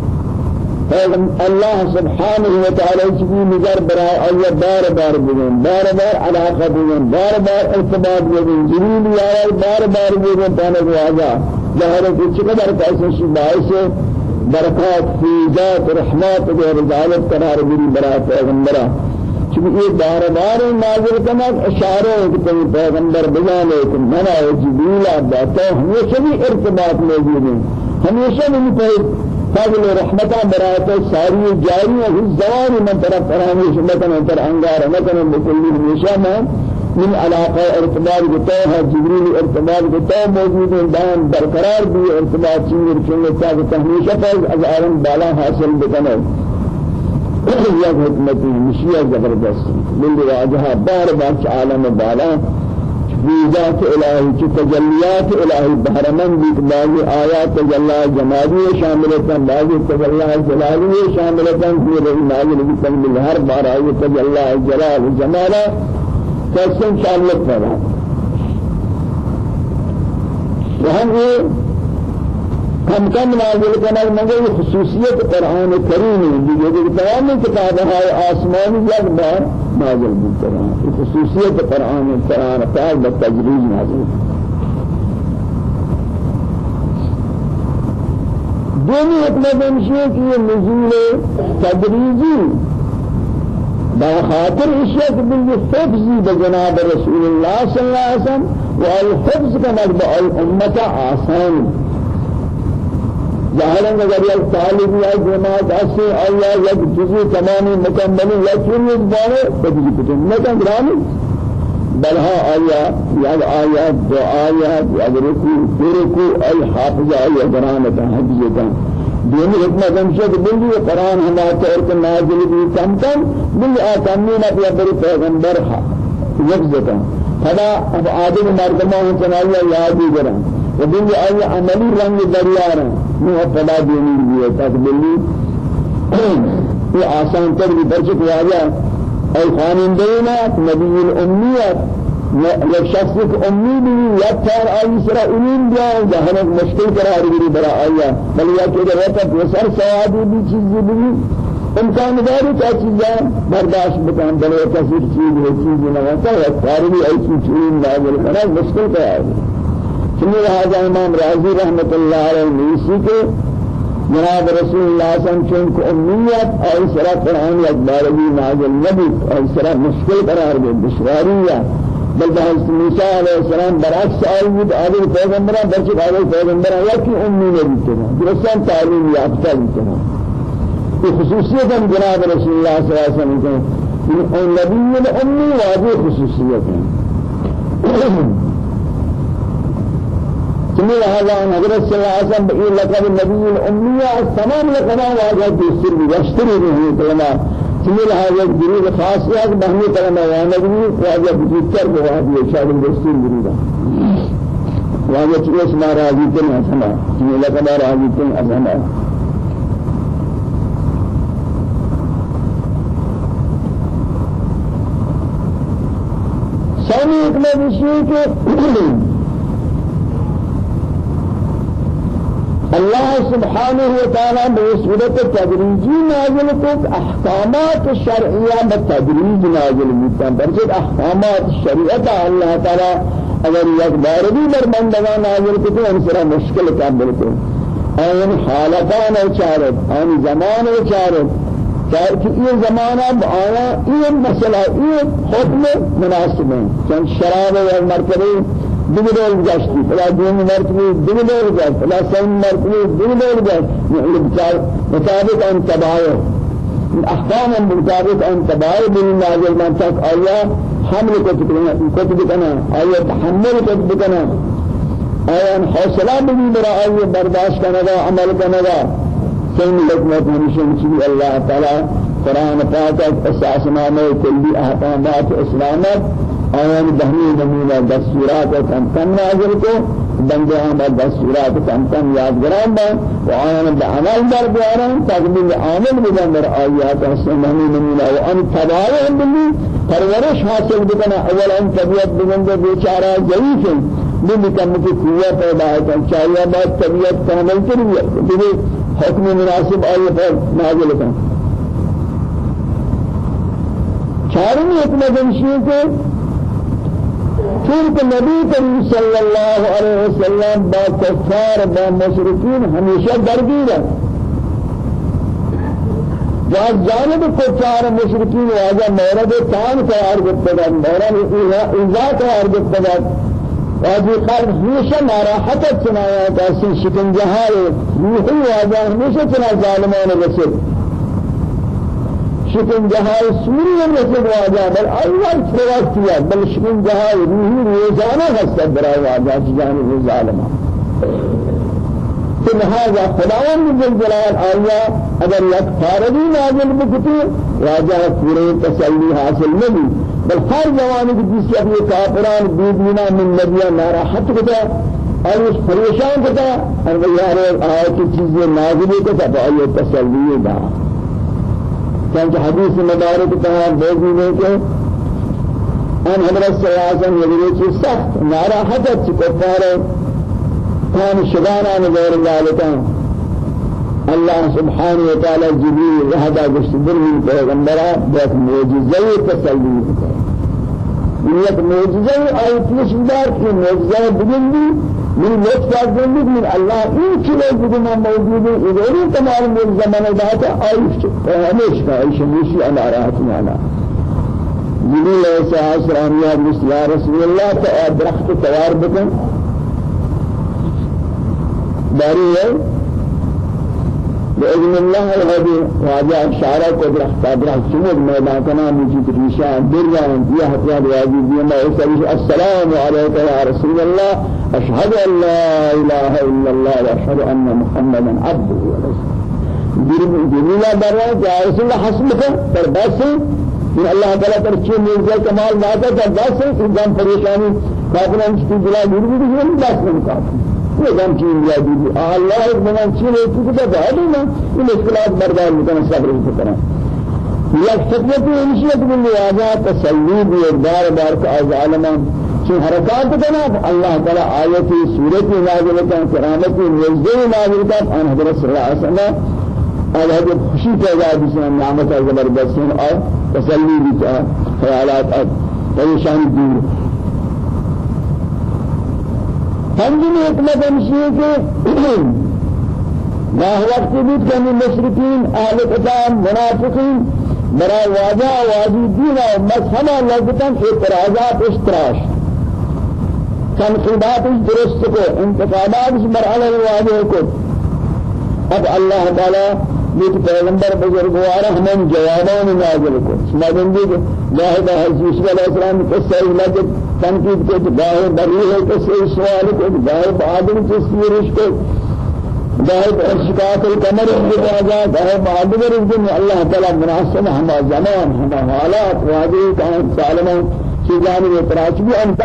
الله سبحانه وتعالى يجبي نظر برا أي بار بار بدن بار بار علاقة بدن بار بار ارتباط بدن جميل يا بار بار بدن تانا جواجا ظاهر كل قدر كأسن باعث برکات فیضات رحمات و رضایت قرار گیری برای پیغمبرہ چونکہ یہ بار بار نازل کرنا اشارہ ہے کہ پیغمبر بجانے کہ منا جبریل آتا ہمیشہ بھی ارتباط موجود ہے۔ ہمیشہ بھی فضل رحمتہ برایت ساری جاری ہے اس زمان من طرف فراموش مکن انتر انگار مکن بکلی ہمیشہ میں من علاقه ارتباط بتاعها جبريل ارتباط بتاع موجود دائم برقرار بھی ارتباط چیز چنگے تاکہ ہمیشہ پر از عالم بالا حاصل بکنے یا حکمت مشیہ زبردست من واجہا بار بار عالم بالا ذات إلهي في تجليات إلهي بحرمن بيت بعض آيات تجلى جمالية شاملة بعض تجلى جلالية شاملة في رأي نازل بتنبيل هر بار آية تجلى جلال جمالا فسن شامل پیدا وهم یہ کم کم نازل کرنا مگر یہ خصوصیت قرآن کریم ہے جو تمام کتاب ہے آسمانی یک بار نازل ہوتا ہے یہ خصوصیت قرآن قرآن پاک بالتجریج نازل دومی حکمت ہمشی کہ یہ نزول تدریجی بخاطر اشياء بالحفظ بجناب رسول الله صلى الله عليه وسلم والحفظ كما الأمة آسان. ظاهرا اگر یہ طالب یا جماعت اسے اللہ یک جزء تمامی مکمل یا چنی بارے بدلی کتن لیکن گرامی بلها آیا یا آیات دو آیات یا رکو رکو الحافظ آیا گرامتا حدیثتا دینی حکمت ہمشہ کہ بلی قرآن ہما طور کے نازل بھی کم کم بلی آتامین اپیا بری پیغمبر یکزتا فدا اب آدم مردمہ ہوں چنایا یادی گرن و بلی آئی عملی رنگ دریا رہا نوح فدا دینی بھی ہے تاکہ بلی یہ آسان تر بھی پرچک واجہ اے خانندینا نبی الامیت یک شخص کو امید بھی یا چار آئی سرا امید دیا جہاں مشکل قرار دی برا آیا. بل یا کہ رہتا پسر سوادی بھی چیز بھی امکان داری کیا چیزیں برداشت بکن بلے کسی چیز ہے چیز نہ ہوتا ہے ساری بھی ایسی چیز نازل کرنا مشکل قرار ہے چنین لہذا امام راضی رحمت اللہ علیہ نیسی کے جناب رسول اللہ صلی اللہ علیہ وسلم کو امیت اور طرح قرآن یک بارگی نازل نبی اور طرح مشکل قرار دے دشواریہ بل بحث موسى علیہ السلام برعکس آئی بود. آدھر پیغمبران برچک آدھر پیغمبران؟ یکی امی نبی تنا درستان تعلیم یافتہ تنا یہ جناب رسول اللہ صلی اللہ علیہ وسلم کہ آن نبی الامی واضح خصوصیت ہے سمی هذا أن حضرت صلى الله عليه وسلم بقول لقب النبي الأمية التمام لقنا واجه تيسير يشتري به كلمة سمی هذا جريد خاصية بهني كلمة وانبي واجه بجيتر بواجه يشاهد الدستور جريدا واجه تيس ما راضي تن أسماء سمی لقب راضي تن أسماء ثاني ایک میں کہ الله سبحانه وتعالى بصورة تدريجي نازل كت أحكامات الشرعية بالتدريج نازل بيتان برجت أحكامات الشريعة الله تعالى اگر یک بار بھی بربندگان نازل کتے ان سرا مشکل کام بلکل این حالتان اچارت این زمان اچارت چار کہ یہ زمانہ آیا یہ مسئلہ یہ حکم مناسب ہے چند شراب و مرتبہ دغدول جاشتي فلا دين مرتبة دغدول جاش فلا سين مرتبة دغدول جاش يعني مطابق أن تبايه الأحكام المطابق أن تبايه من نازل من تك آية حمل كتبنا كتبنا. آية تحمل كتبنا. آية حوصلة بني برا آية برداشت كندا عمل كندا سين لكمة هنشن الله تعالى قرآن فاتح أساس نامه كل أحكامات إسلامات آیان دهمی نمونه دستورات کم کم نازل کو بندے ہم دستورات کم کم یادگران با و آیان بعمل در بیارن تقبیل عامل بدن در آیات حسن دهمی نمونه و آن تبایع بلی پرورش حاصل بکنا اول آن طبیعت بگنده بیچارہ ضعیف ہیں۔ بلی کم کی قوت پیدا ہے چاہیے بات طبیعت کامل کری حکم مناسب آیت پر نازل کن۔ چارمی حکمت انشیئے کہ چونکہ نبی کریم صلی اللہ علیہ وسلم با کفار با مشرکین ہمیشہ درگیر ہے جہاں جانب کفار مشرکین واجہ مورد تان قرار گفتا ہے مورد ایزا قرار گفتا ہے واجی قلب ہمیشہ ناراحتت سنایا کہ شکنجہاں روحی واجہ ہمیشہ سنا ظالمان رسل شکن جہائی سوری رسد واجہ بل اول فراق کیا بل شکن جہائی روحی روزانہ ہستا برا واجہ جانب ظالمہ تو لہذا خداوند جل جلال آیا اگر یک فارغی نازل بکتی واجہ پورے تسلی حاصل نہیں بل ہر جوانی کی جس یہ کافران بیدینا من نبیہ ناراحت کتا اور اس پریشان کتا اور یار آیت چیزیں نازلی کتا تو آئیے تسلی دا چند حدیث مبارک کہا بوزی نے کہ أن حضرت صلی اللہ علیہ وسلم یہ چیز سخت؟ ناراحت چی کفار کان شبانا نظر ذالکا اللہ سبحانہ وتعالی جبریل رہدا گشت در من پیغمبرہ بیت موجزہ تسلی یک موجزہ آیت نشدار کی موجزہ بگندی من لطف زندگی من الله این چیزی که ما موجوده ایداری تمام من زمان دهات آیش همیش کا آیش میشی على راحتی علی جلیل ایسا عصر امیاد مثل رسول الله تا درخت توار بکن. بإذن الله الغدي راجع شعرا قدرة قدرة سمود ما كنا نجي تريشا درجة فيها حتى الواجب ما يسأل السلام عليك يا رسول الله. أشهد أن لا إله إلا الله وأشهد أن محمدا عبده ورسوله. جميلة برا يا رسول الله حسبك. بس. من الله تعالى ترچه مرزا كمال ماتا بس. إنسان پریشانی کافران کی جلا دور بھی بس نہیں کافر دم کی لیا دی اللہ ایک بنا چیز ہے کہ تو بعد میں یہ مشکلات بردار مکان صبر کرنا یا خدمت انشیت من لواجہ تسلی بھی بار بار کا ظالمان چه حرکات کنا اللہ تعالی آیت سورت نازل کن کرامت نزدے نازل کن ان حضرت صلی اللہ علیہ وسلم اور حضرت خوشی پیدا بسن نعمت زبردست اور تسلی بھی خیالات اور پریشانی دور پنجمی حکمت ہمشی کہ ما وقت بود کہ مشرکین اہل کتاب منافقین برای واجہ واجی دین و مذہبہ لگتاً اعتراضات اشتراش تنقیبات درست کو انتقادات مرحلہ واجہ کو اب اللہ تعالی یہ پیغمبر بزرگوار ہمیں جوابان نازل کو سمجھیں گے ظاہر ہے یوسف علیہ السلام کے صحیح لگت تنقید کو ظاہر بری ہے کہ صحیح سوال کو ظاہر آدم کے سیرش کو ظاهر اشكات القمر الجزاء ظاهر معدل الجن الله تعالى مناسب هم زمان هم حالات وهذه كانت سالما في جانب بھی انت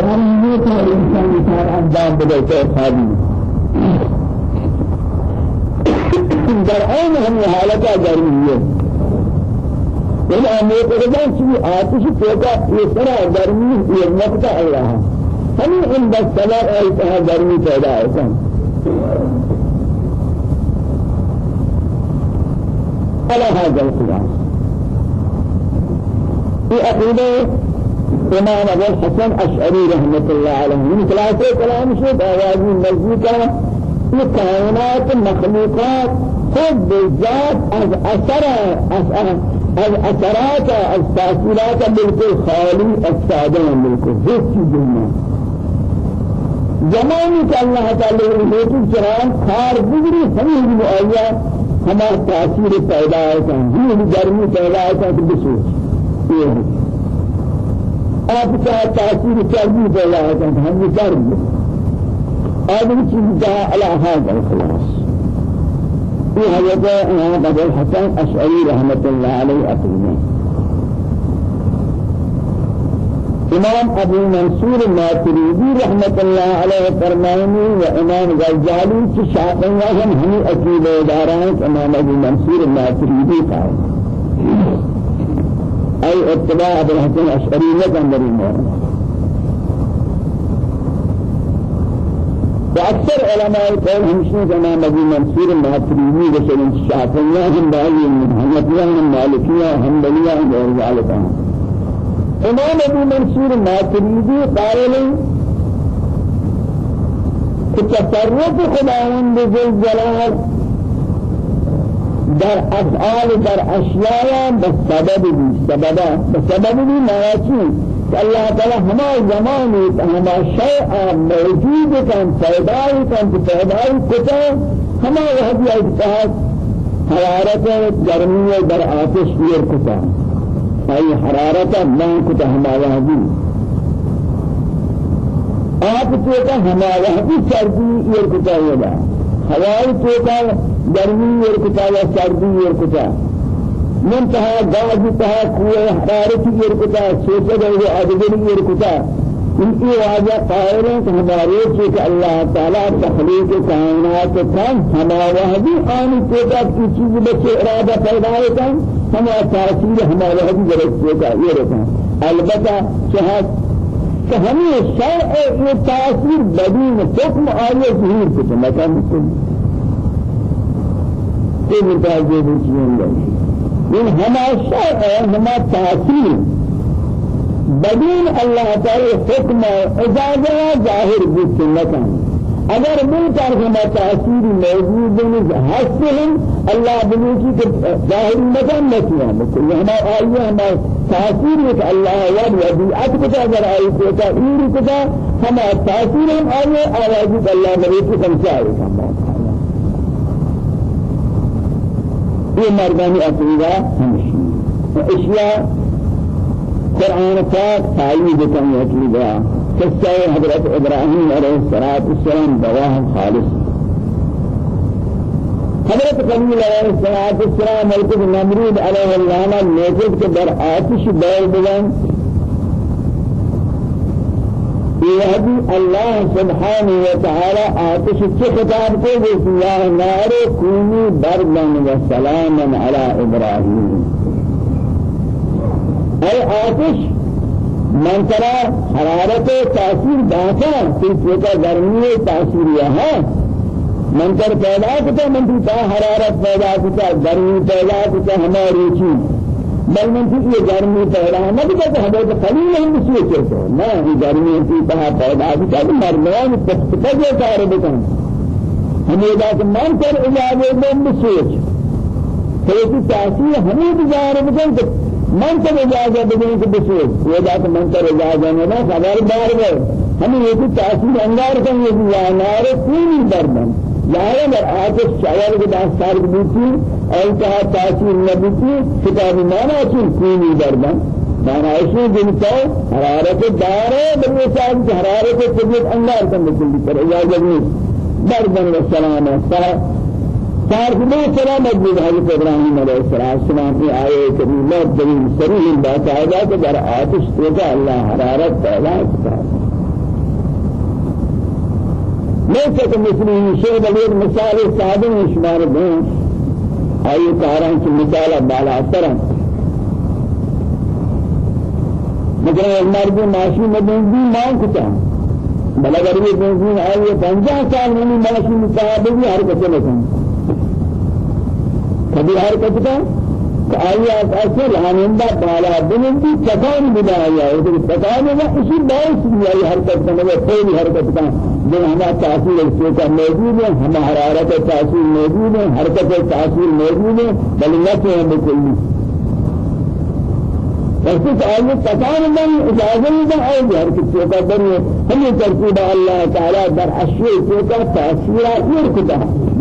جانب یہ کہ انسان کا اندام بدلتا ہے خالی. در آن هم حالت گرمی ہے این امیر قدام چی؟ آتش پیدا یہ سرا گرمی یہ اللہ ہمیں ان بس سلام ایسا گرمی پیدا ہے هذا القياس في عقيدة إمام أبو الحسن أشعري رحمة الله عليه. من ثلاثة كلام شد آوازي مزيكا في كائنات مخلوقات خود بالذات از اثر از أثرات از تاثیرات بالکل خالی از ساده بالکل هیچ چیز نہیں زمانی کہ اللہ تعالی نے چران خار بگری ہمیں بھی آیا ہمارا تأثیر پیدا ہے ہمیں گرمی پیدا ہے تو بسوچ یہ ہے آپ کا تأثیر چربی پیدا ہوتا ہے ہم یہ کر آدمی چیز کا اللہ الخلاص في حضرت امام ابو الحسن اشعري رحمة الله عليه أقيمه امام ابو منصور ماتريدي رحمة الله عليه فرماني وامام غزالي في شافعي هم هم أكيد داران امام ابو منصور ماتريدي قال أي اتباع ابو الحسن اشعري لكن دري وأكثر علماء القول همشون كما نبي منصور الماتريدي وسلم الشافعية هم بالي من حنفية هم مالكية هم بلية هم غير ذلك إمام أبو منصور الماتريدي قال لي تصرف خداوند ذل جلال در افعال در اشیاء بسبب بی سببا بسبب بی ما الله تعالی ہما زمانی ہما شیء موجود کن پیدای کن پیدای کتا ہما وحدی اتحاد حرارت گرمی در آتش ایر کتا ای حرارت من کتا ہما وحدی؟ آپ تو کا ہما وحدی سردی ایر کتا ہوگا ہوائی تو کا گرمی ایر کتا یا سردی ایر کتا منتهى غاز تها قوة حرارة يركتا سوچا جو أدبر يركتا ان کی واجہ قائل ہیں کہ ہمارے چیز اللہ تعالیٰ تخلیق کائنات کن ہمارا بھی آنی پیدا کی چیز بچے ارادہ پیدا ہوتا ہمارا تاثیر ہمارا بھی درست ہوتا یہ رہتا البتہ شہد کہ ہمیں شرع یہ تاثیر بدین حکم آئیے ظہور کچھ مکان کن یہ متاجہ بھی چیزیں من هما شرع هما تأثير بدين الله تعالى حكم إجازة ظاهر بالسنة اگر من کار ہما تأثیر موجود ہے حسن اللہ بنی کی ظاہر مکان نسیا بکل ہما آئیے ہما تأثیر ہے اللہ ود وبیعت کتا اگر آئی کتا ایر کتا ہما تأثیر ہم آئیے آوازی اللہ بنی کی سمجھائے ہما یہ مردانی عقیدہ اشیاء قرآن پاک تائید کن عقیدہ قصہ حضرت ابراہیم علیہ السلام بواہ خالص. حضرت قلیل علیہ السلام ملکت نمرود علیہ اللعنہ نیکت کے در آتش دور بلن يهدي الله سبحانه وتعالى آتش خطاب کو يا نار كوني بردا وسلاما على إبراهيم أي آتش من ترى حرارة تأثير داتا في فوق گرمی يها من ترى پیدا کتا من تا حرارت پیدا کتا گرمی پیدا کتا ہماری چیز۔ بل من في یہ گرمی پیدا نہ کہ حضرت خلیل ہم سوچ تو نہ یہ گرمی کی تہا پیدا ہے کہ مردان تختہ جو کار بکن ہمیں ذات من پر اجازت دیں سوچ تو یہ تاثیر ہمیں ظاہر بکن کہ من کہ ذات من پر اجازت نہ خبر بار گئے ہمیں یہ تاثیر انگار کن یہ نار پوری دردن ظاہر در آتش شاور کے داستار بیتی اور کہا تأثیر نبیتی کتاب مانا چون کونی دردن مانا اسی دن کو حرارت دارے بلے صاحب کی حرارت طبیعت انگار کن بکلی پر اجازت نہیں دردن و سلام صار میں سلام مجید حضرت ابراہیم علیہ السلام کی آئے کریمہ دلیل بات آئے کہ در آتش تو اللہ حرارت پیدا کرتا ہے ليس كمثله شيء بل مثال سادن إشمار بين أي كاران كمثال بالا ترى مثلا المرد ماشي مدنزي ما كتا بل اگر یہ بنزین آئیے پنجا سال میں ماشی مصاحبے بھی حرکت لکن کبھی حرکت کا آیا اصل ہمندہ بالا بنندی تکان بنا آیا؟ ہے تکان میں اسی باعث بھی آئی حرکت میں کوئی حرکت کا جو ہمارا تأثیر اس کا موجود ہے ہمارا حرارت تأثیر موجود ہے حرکت تأثیر موجود ہے بل نہ کہ ہم کلی ایسے آئے تکان من اجازت نہیں آئے ہر کسی کا بنی ہمیں ترتیب اللہ تعالی در اشیاء کا تاثیر اور کتا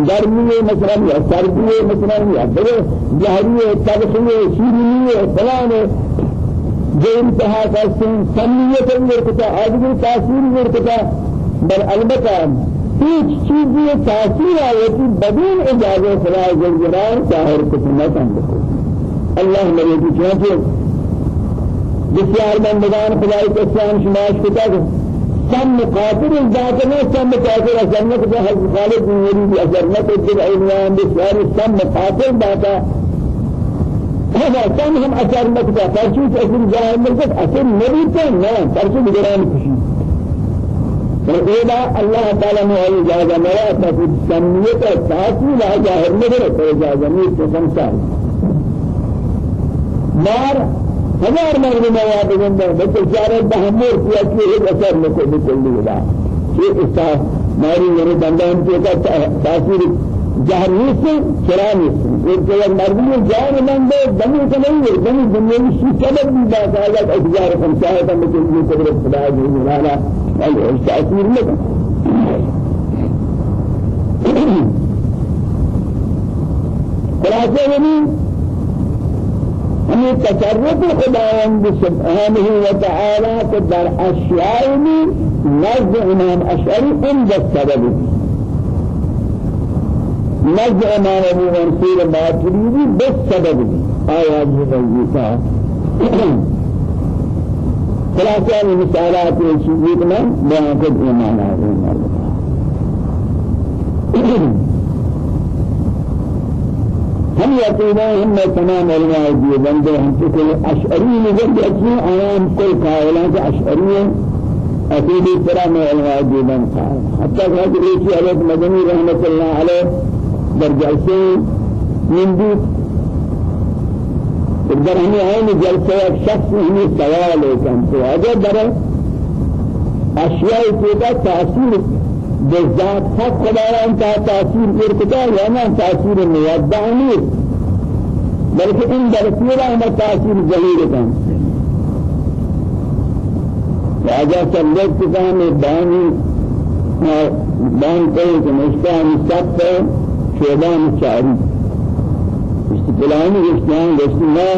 گرمی مثلا یا سردی مثلا یا بڑے جہری تلخی شیرینی فلان جو انتہا کا سن سمیت ورکتا آدمی تاثیر ورکتا بل البتہ هیچ چیزی تأثیر آیتی بدون اجازت خدا جلجلال ظاہر کچھ نہ کن اللہ میرے کی چونکہ بسیار بندگان خدای کے سان شماش کتا سم مقاتل الذات میں سم میں کہ حضرت خالد بن ولید اثر میں کہ جب عنوان بسیار سم مقاتل باتا هذا سم هم میں کہ فرشو میں کہ اثر نبی تو نہ فرشو بگران خوشی۔ فإذا الله تعالى نے اجازت میرا تفید سمیت ساتھی لا ظاہر میں رہے اجازت نہیں تو سمسار مار ہزار مرد مواد گندر بچے چارے بہمور کیا کہ ایک أثر میں کوئی نکل لیا یہ اس ماری یعنی بندان کے کا تاثیر جہنی سے چرانی سے ایک جگہ مردی جان من دے دمی سے نہیں ہے دمی دنیا کی شی سبب بھی بات آیا کہ اجزار خمسایت میں کہ یہ قدرت خدا جو مرانا اور تاثیر لگا خلاصہ یہ ہمیں تصرف خداوند سبحانه وتعالى در اشیاء نزد إمام اشعری عند السبب. نزد إمام أبو منصور ماتریدی بالسبب. آیا جبیتا خلاصہ مثالات یہ چیزیں میں بیان کر ایمان آ هم يقولون هم تمام علماء دي بندے ہم کو اشعری نظر اچھی عوام كل قائلان کہ اشعری أكيد طرح میں علماء دي بن قائل حتى کہ ایسی حضرت مدنی رحمت اللہ علیہ در جلسے ہندو در ہمیں عین جلسے ایک شخص ہمیں سوال ہے کہ ہم کو اگر در اشیاء کا تاثیر بالذات حق خدایا أنت تاثیر ارتقا یا نہ تاثیر موضع نہیں بلکہ إن درسیرہ ہم تاثیر ظاہر ہے راجا سلجت کام بانی بان کہیں کہ مشتان سب پہ شیبان چاری استقلانی اشتیان رسولہ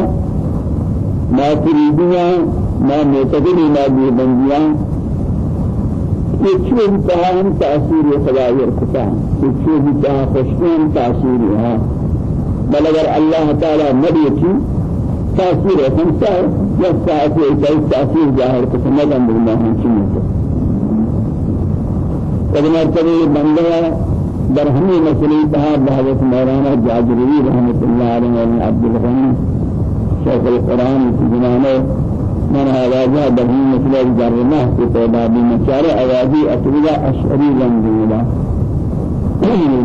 ما تريدنا ما معتقدين ما بيبنديان. یہ چیز تمام تأثیر ہے یہ چیز تمام خوشیاں تأثیر ہے بل اگر اللہ تعالی نبی کی تأثیر سمجھتا ہے یا تأثیر ہے تأثیر ظاہر کو سمجھ اندر میں ہم چیز کو قد مرتبہ بندہ در ہمیں مسئلہ تھا بحث مولانا جاجری رحمۃ اللہ علیہ عبد الغنی شیخ القرآن زمانے من آوازها بهين مثل الجرمة في تعداد مشارع آوازي أسئلة أشعري لنجولا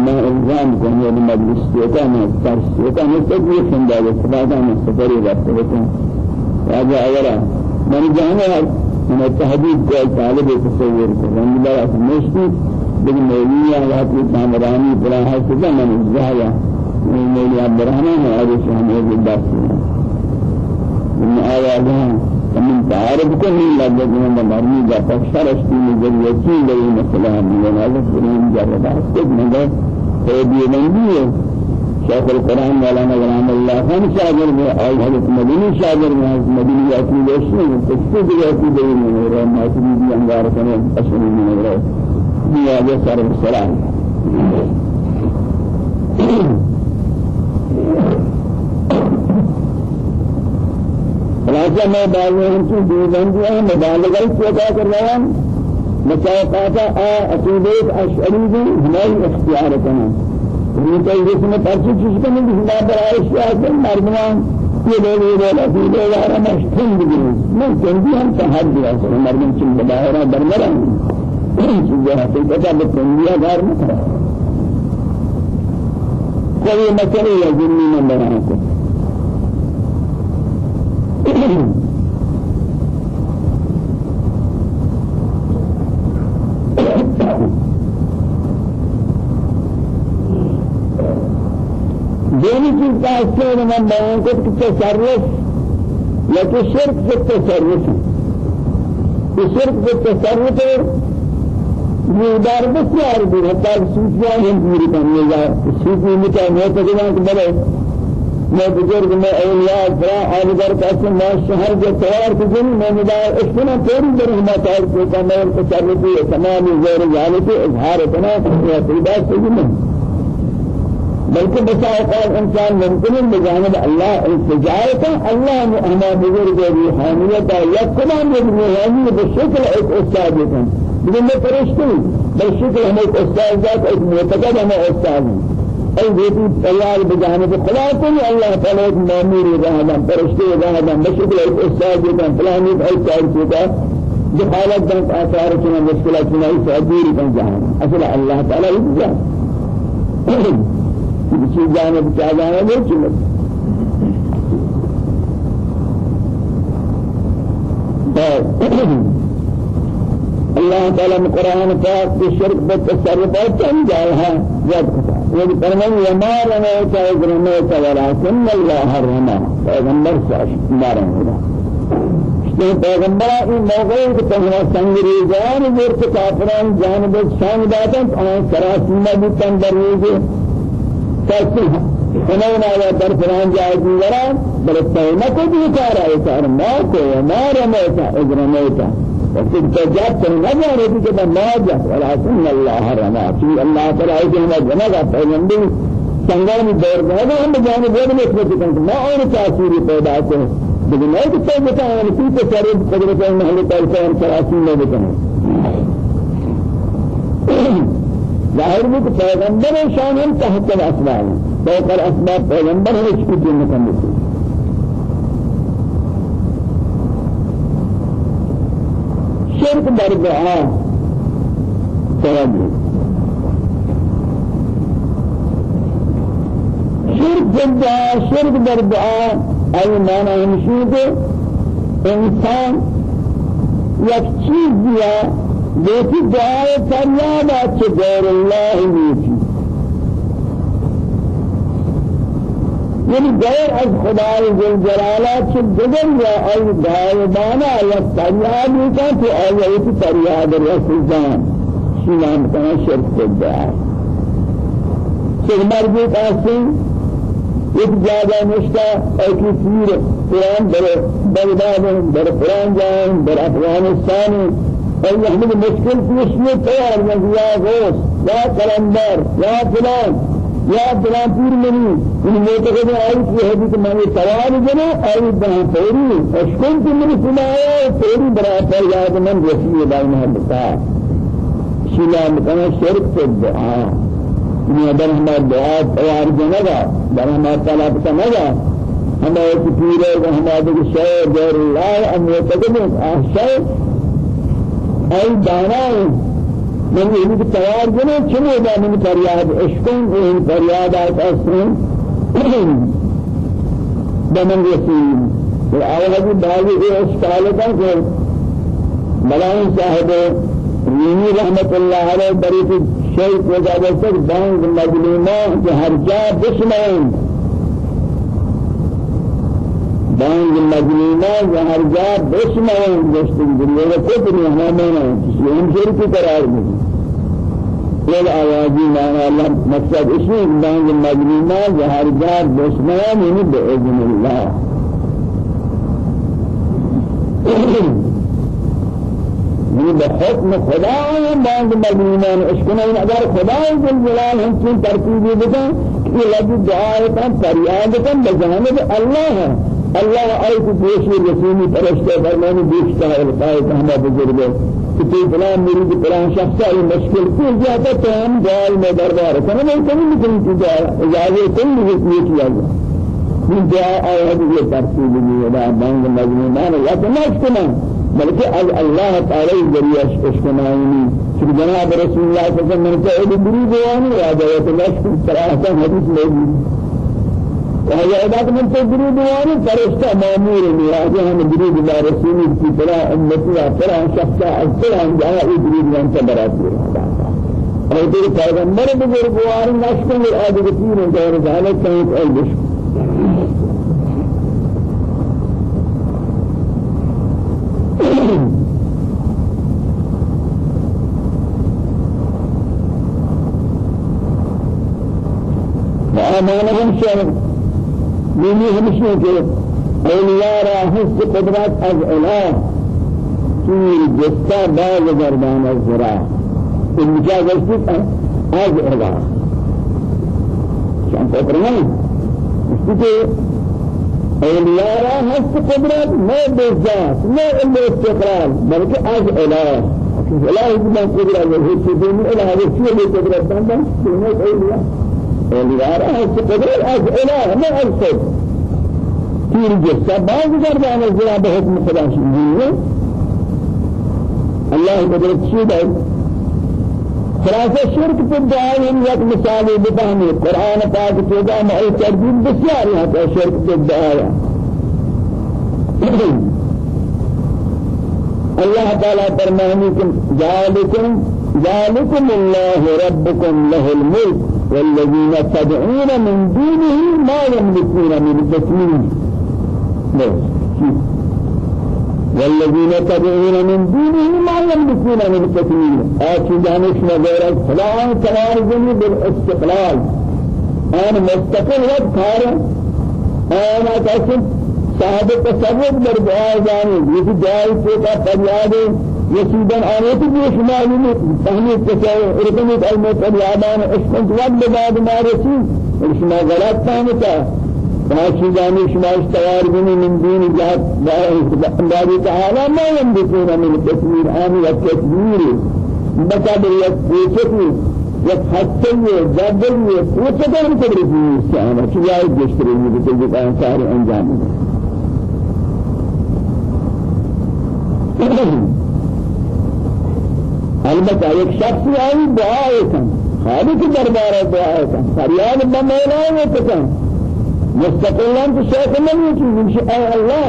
ما إلزام كان يوم مجلس كان ترس كان تدري خندا وسبادا مستقر رفته راجع أولا من جانا من التحديد قال طالب تصور كلام الله مشتي بن موليا واتي تامراني براها سجا من الزايا من موليا برانا هذا شامل الدرس من آياتها من تعارف كل لفظ من مرمي جا فشار اشتي من جريتي لي مثلا من هذا فريم جرب استد من ده هدي من دي شيخ القرآن مولانا غلام الله خان شاگرد میں آئی حضرت مدنی شاگرد میں مدنی یاتی لوشنی تکسید یاتی دی من غیر ماتری دی انگار کنے اشنی من غیر دی آجے سر السلام خلاصہ میں باقی ہم سے دیوبندی ہیں مبالغہ کیا کر رہا ہوں مساقات آ عقیدت اشعری بھی ہماری اختیار کرنا یہ تو اس میں پرچی چیز کا نہیں ہمارا برائے سے مردمان یہ لوگ یہ لوگ عقیدے وارا مشکل بھی میں چندی ہم تحاد دیا سر مردم چند باہرہ درمرہ چیزیں حقیقتہ بتنگیہ دار نہ کرا کوئی مسئلہ یا جنی نمبر آنکو دونی چیز کا استعمال من بیان کو کہ تصرف یا کہ شرک سے تصرف. ہے شرک سے تصرف ہے یہ دار بسیار بھی حتی صوفیان ہم پوری کرنے جا متا میں کہ بڑے میں بزرگ میں اولیاء برا آدگر قسم میں شہر کے توار کے جن میں مدار اشنا تیری در ہمت ہے کہ کمال تصرفی تمام غیر ذالک اظہار کرنا ہے پیدا سے نہیں بلکہ بسا اوقات انسان ممکن ہے بجانب اللہ التجائے کا اللہ نے ہما بزرگ روحانیت یا کمان روحانی بشکل ایک استاد ہے میں فرشتے بشکل ہمیں ایک استاد ذات ایک معتقد ہمیں استاد ہیں۔ أي بيتي تيار بجانب خلاصة الله تعالى مامور رهبان فرشتي رهبان بشكل الأستاذ كان فلان أي تعرف كذا جهالة بنت آثار كنا مشكلة كنا يسعدير كان جهان أصل الله تعالى يبجع بشي جانب كذا ليش الله تعالى من القرآن فاق بالشرك بالتصرفات كم جاءها يد یہ فرمان وما رميت إذ رميت ولكن الله رمى پیغمبر ساش مارن ہوگا یہ پیغمبر؟ این موقع کہ تمہارا سنگ ریزان ورت کافران جانب شان داتن آن سراسیمہ بھی تن درویز تاسی انہوں نے در فران جائے دیگرا بل تیمہ کو آئے کار ما کو ما رميت إذ وفي تجاب تنجا ربي كده ما جاء ولكن الله رمى في الله تعالى يجمع جمع پیغمبر سنگان دور میں ہم جانے دور میں اس میں ما اور تاثیر پیدا کرے لیکن کہ تو بتا ہے کہ تو سارے قدرت ہے محل پر سے تراسی میں بتا ظاہر ہے کہ پیغمبر شان ہم تحت الأسباب. فوق الأسباب پیغمبر ہے اس کی میں شرك در دعا سبب شرك در دعا شرك در دعا أي معنى همشید إنسان یک چیز دیا دیتی دعای فریاد اچھے غیر اللہ نیتی یعنی غیر از خدای جل جلالہ چھ دیگر یا ای دائبانا یا فریاد کا تو آیا ایتی فریاد رسول جان شیلان کنا شرک دعا سرمر بھی کاسی ایک جاگہ نشتا ایکی پیر قرآن در بغداد در قرآن جائیں در افغانستان. ای احمد مشکل پیش میں تیار یا غوث یا کلندر یا فلان. یا فلان پیر منی. ان معتقد ہے کہ حدیث میں سوال جنے اور بنا پوری. اشکن کی من سنایا پوری برابر یاد من رسی بین بتا. شیلا مکان شرک سے دعا. یہ در ہمارا دعا تیار جنے گا در ہمارا طلب ہمیں ایک پیر ہے ہمارے شے غیر اللہ ان معتقد ہے شے ای دانا من یہ تیار جنے چنے دا من فریاد؟ عشقوں ان فریادات اسرن بمن رسول اور بعض یہ اشکال کا کہ ملائن صاحب رینی رحمت اللہ علیہ بریت شیخ وجہ سے بانگ مظلومہ کہ ہر جا دشمن بانگ مظلومہ کہ ہر جا دشمن جست دنیا کو دنیا ہمیں کسی ان شرک قرار دیں۔ یہ آوازی مانا اللہ مقصد اسی بانگ مظلومہ کہ ہر جا دشمن یعنی بإذن اللہ۔ یہ بحکم خدا ہے باند مجنون اشکنا اگر خدا جل جلال ہم کی ترتیب دیتا کہ لگ دعا کا فریاد کا بجانب اللہ ہے اللہ آئی کو پیشی رسولی پرشتے فرمانی بیشتا ہے القائد ہمیں بزرگ ہے کہ تو فلان مرید فلان شخص ہے مشکل کو جاتا تو ہم دعال میں دربار کرنا نہیں کبھی نہیں کبھی کی دعا اجازت کبھی نہیں کیا گیا من دعا آیا یہ ترتیب دی باند مجنون. یا تو نہ بلکہ از اللہ تعالی ذریعہ اشکنائنی کہ جناب رسول اللہ صلی اللہ علیہ وسلم نے کہا بری دیوانی یاد ہے تو لشکر صراحتا حدیث موجود وهي عبادة من تدري دواني فرشتة مامور مراجع هم دري بلا رسول في فلا أمتي فلا شخصا فلا جاء دري بلا تبرات اور تو پیغمبر بزرگوار نشکن العادة كثير من دور ذلك كانت البشر وأمانهم شر ديني همشي كده أولياء راحس قدرات از إله في جستا باز گردان الزراع المجا جسد از إله. شان نہیں اس کے أولياء راحس قدرات ما بالذات ما إلا استقرار بلکہ از إله. إله بما قدرات وهي تدين إله وهي قدرات بندن دونه أولياء الیار از قدرت از إله نه الله قدرت شرک پر دعای هم یک مثالی بتانی قرآن پاک کے دا معی ترجیب بسیاری ہے شرک پر دعایا فرماني كم ذلكم ذلكم الله ربكم له الملك. والذين تدعون من دونه ما يملكون من تسليم والذين تدعون من دونه ما يملكون من تسليم آتي دانش وغيرك فلا توازن بالاستقلال. أنا مستقل وقت أنا كاسم صاحب تصور در دعا جانب دعائی سے کا فریاد. يسيدان آنيت بيش معلومة تهنيت كسائي ركنت الموت اليابان اشكنت وقت بعد ما رسي اشما غلط فهمتا فاشي جاني شما اشتوار بني من دين جهد الله تعالى ما يملكون من التكبير آمي والتكبير بقدر يكفيتي يتحسن يجبر وتقدر تدرس السعادة شو جاي بيشتري بتجد أنصار أنجام البته یک شخصی آئی دعا کن۔ خالق دربار دعا کن۔ فریاد بمولا کن۔ مستقلا تو شیخ نہیں چیز اے اللہ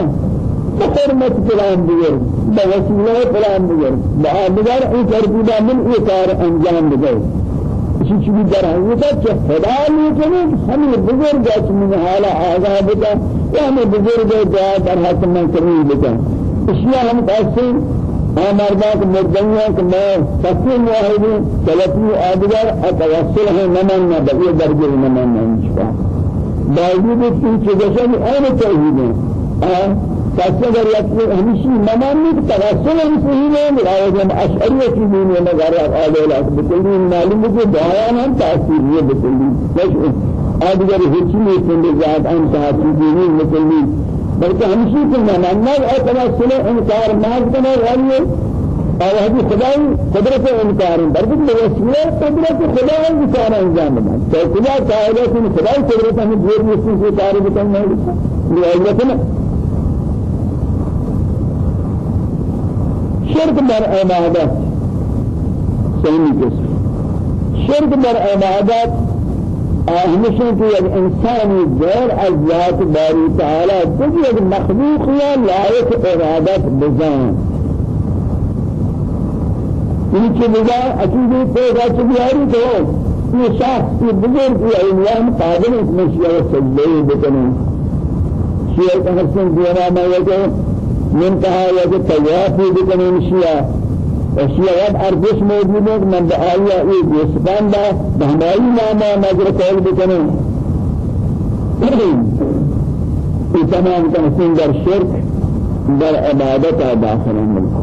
بحرمت فلان دیگر بوسیلہ فلان دیگر بعدگر این تربیدہ من ای کار انجام دیگر اسی چیزی در حقیقت کہ خدا لیکنے ہمیں بزرگ اس من حالا آگاہ بتا یا ہمیں بزرگ دعا در حق من کرنی بتا اشیاء ہم کہتے مردات مردنیا کہ میں تقسیم واحدی سلفی آدگر اتوصل ہے نمان نہ بقیہ درجہ نمان نہ انشاء باوجود کی جیسے اہم توحید ہے کسی اگر یکی ہمیشی نمان نہیں توصل ہم صحیح ہے مراجع ہم اشعری کی دین میں نظر آدھے بکلی معلوم کہ دعایان ہم تأثیر یہ بکلی آدگر ہچی نہیں سندے ذات ہم تاثیر دینی مسلمی بلکہ ہمشی کو ماننا اور توسل انکار ناز کرنا والی اور ہدی خدای قدرت انکار بلکہ وسیلہ قدرت خدای انکار انجام دے تو خدا تعالی کی خدای قدرت ہمیں دیر نہیں سے تعریف کرنا ہے یہ ہے شرک بر عبادت سيمي قسم شرك در عبادات ہمیشہ کہ ایک انسانی غیر از ذات باری تعالی کچھ ایک مخلوق یا لائق ارادت بزان ان کی بجائے عقیدے پیدا چلیاری تو یہ شخص یہ بزرگ کی ایمان قابل اس میں شیعہ سجدے بکنے شیعہ حسن دینا میں یہ کہ من کہا یہ کہ توافی بکنے شیعہ اشیاء ارزش موجود ہے من بآیا یہ جسمان دا بہمائی نامہ نظر قول بکنے یہ تمام تنسین در شرک در عبادت داخل ملک.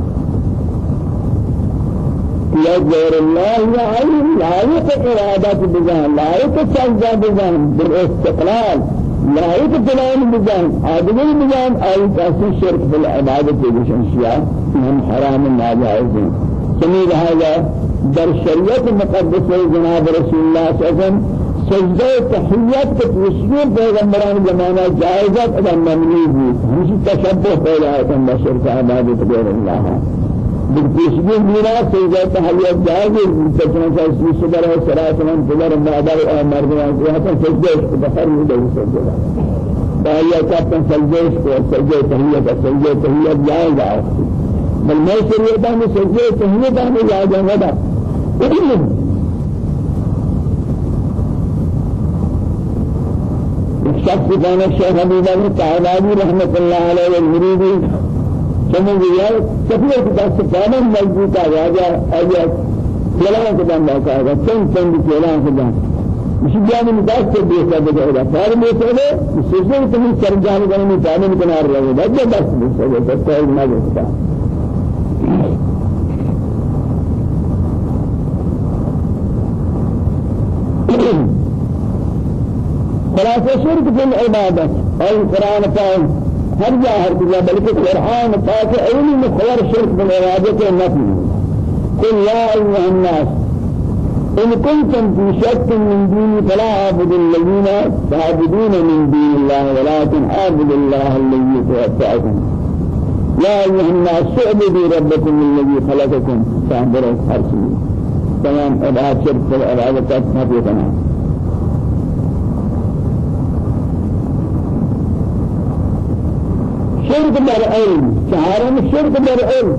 یا غیر اللہ یا علی لائق ارادت بجان لائق سجدہ بجان بالاستقلال لائق دلائل بجان عادل بجان آئی تأثیر شرک بالعبادت بجان شیعہ من حرام ناجائز ہیں سمي هذا در شريعة مقدسة جناب رسول الله صلى الله عليه وسلم سجدة تحيات كتوسير پیغمبران زمانہ جائزت ادا ممنوع بھی ہمشی تشبہ پیدا ہے کہ شرک عبادت اللہ بالتشبيه چاہیے صبر ہے صلاۃ من صبر مادر اور مردان کو ہتا سجدہ کو بخر نہیں دے سجدہ بایا کا سجدہ کو سجدہ تحیات سجدہ تحیات جائز ہے بل ما سجدے تہیتان میں یاد ہے دا شخص كان الشيخ حبيب الله تعالى رحمة الله عليه والمريدي كما يقول كثير كتاب سبحانه مجبوطة راجع أجل كلام كتاب ما كذا كم كم كلام كتاب مش جاني مدرس تبيه كذا كذا فارم يسأله سجدة تمي سرجاني كنا متعامل كنا رأيه ده بس بس بس بس ما بس خلاصة شرك في العبادة؟ أي القرآن فاهم؟ هر جا هر جا بلکہ قرآن پاک اولی مخور شرك في العبادة النفي قل يا أيها الناس إن كنتم في شك من ديني فلا أعبد الذين تعبدون من دين الله ولكن أعبد الله الذي يتوفاكم يا أيها الناس اعبدوا ربكم الذي خلقكم فاعبدوا حرسي تمام أبعاد شرك في العبادة ما تمام۔ شرك در علم چهارم شرك در علم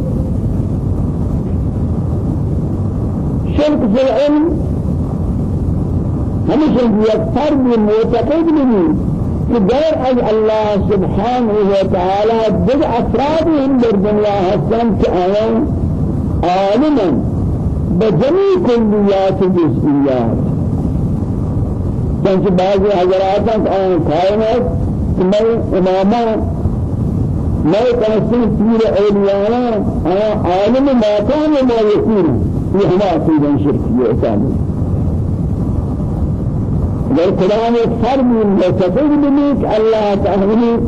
شرك في العلم همیشه یک فرد معتقد بنی کہ غیر از اللہ سبحانہ و تعالی دل افراد ہم در دنیا ہستن کہ آیان عالما بجمی کلیات جزئیات چونکہ بعض حضرات آن کائنات کہ میں امامہ ما تنسل سير أولياء أنا عالم ما كان وما يكون. في سيدا شركية أسامي والقرآن فرم يتفق بنيك الله تعالى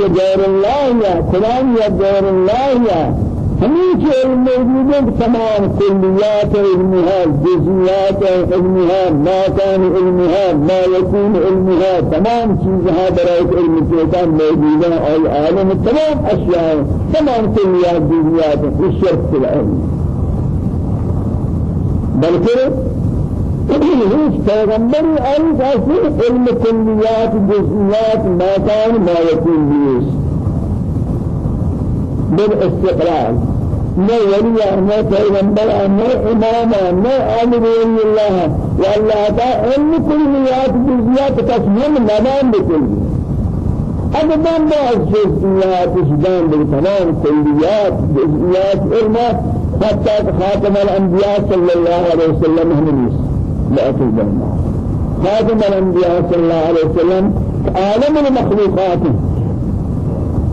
كدار الله يا قرآن يا دار الله يا ہمیشہ علم موجود تمام کلیات علمها جزئیات علمها ما كان علمها ما يكون علمها تمام چیزها برای علم کیتان موجود ہے اور عالم تمام اشیاء تمام کلیات جزئیات الشرك في العلم بلکہ هیچ پیغمبر آئی کسی علم کلیات جزئیات ما كان ما يكون بیش بالاستقلال ما ولي ما پیغمبر ما امام ما عامل الله. والله تعالى علم كليات جزئيات تصميم نظام بكل. أبدا ما جزئيات جدان بالتمام كليات جزئيات علم حتى خاتم الأنبياء صلى الله عليه وسلم هم لا تزال خاتم الأنبياء صلى الله عليه وسلم عالم المخلوقات.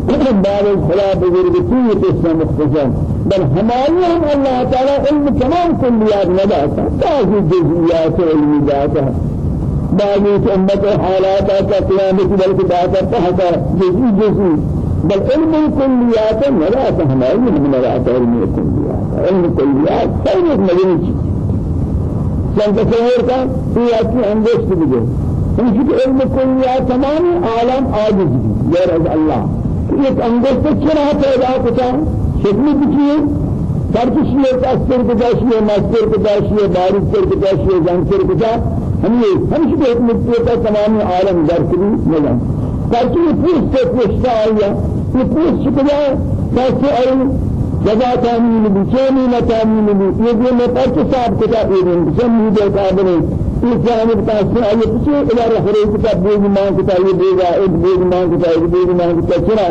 بعد الخلاف بزرگتی قسم مختصر بل ہماری ہم اللہ تعالی علم تمام کلیات نداتا بعضی جزئیات علمی داتا بعضی امت حالات کا قیامت بلکہ داتا تحتا جزئی جزئی بل علم الكليات نداتا ہماری ہم نداتا علم الكليات علم خیر ایک مدنی چیز چند تصور کا اچھی اندیش بھی دے ہم علم الكليات تمام عالم عاجز بھی غیر از اللہ ایک انگشت چرا پیدا کتا حکمت کی ترکشی تاثیر کداشی مستر کداشی بارش سر کداشی جان سر کدا ہم یہ ہم سے ایک مدت کا تمام عالم درکری ملن ترکی پوچھ سے پوچھتا آیا یہ پوچھ چکا کیسے آئی جزا تامین بھی چینی نہ تامین بھی یہ جو میں پر صاحب کتا یہ دے قابل یہ جانب تاثیر آئی پوچھے الہ رحمہ کتاب بیگ مان کتاب یہ بیگا ایک بیگ مان کتاب ایک بیگ مان کتاب چرا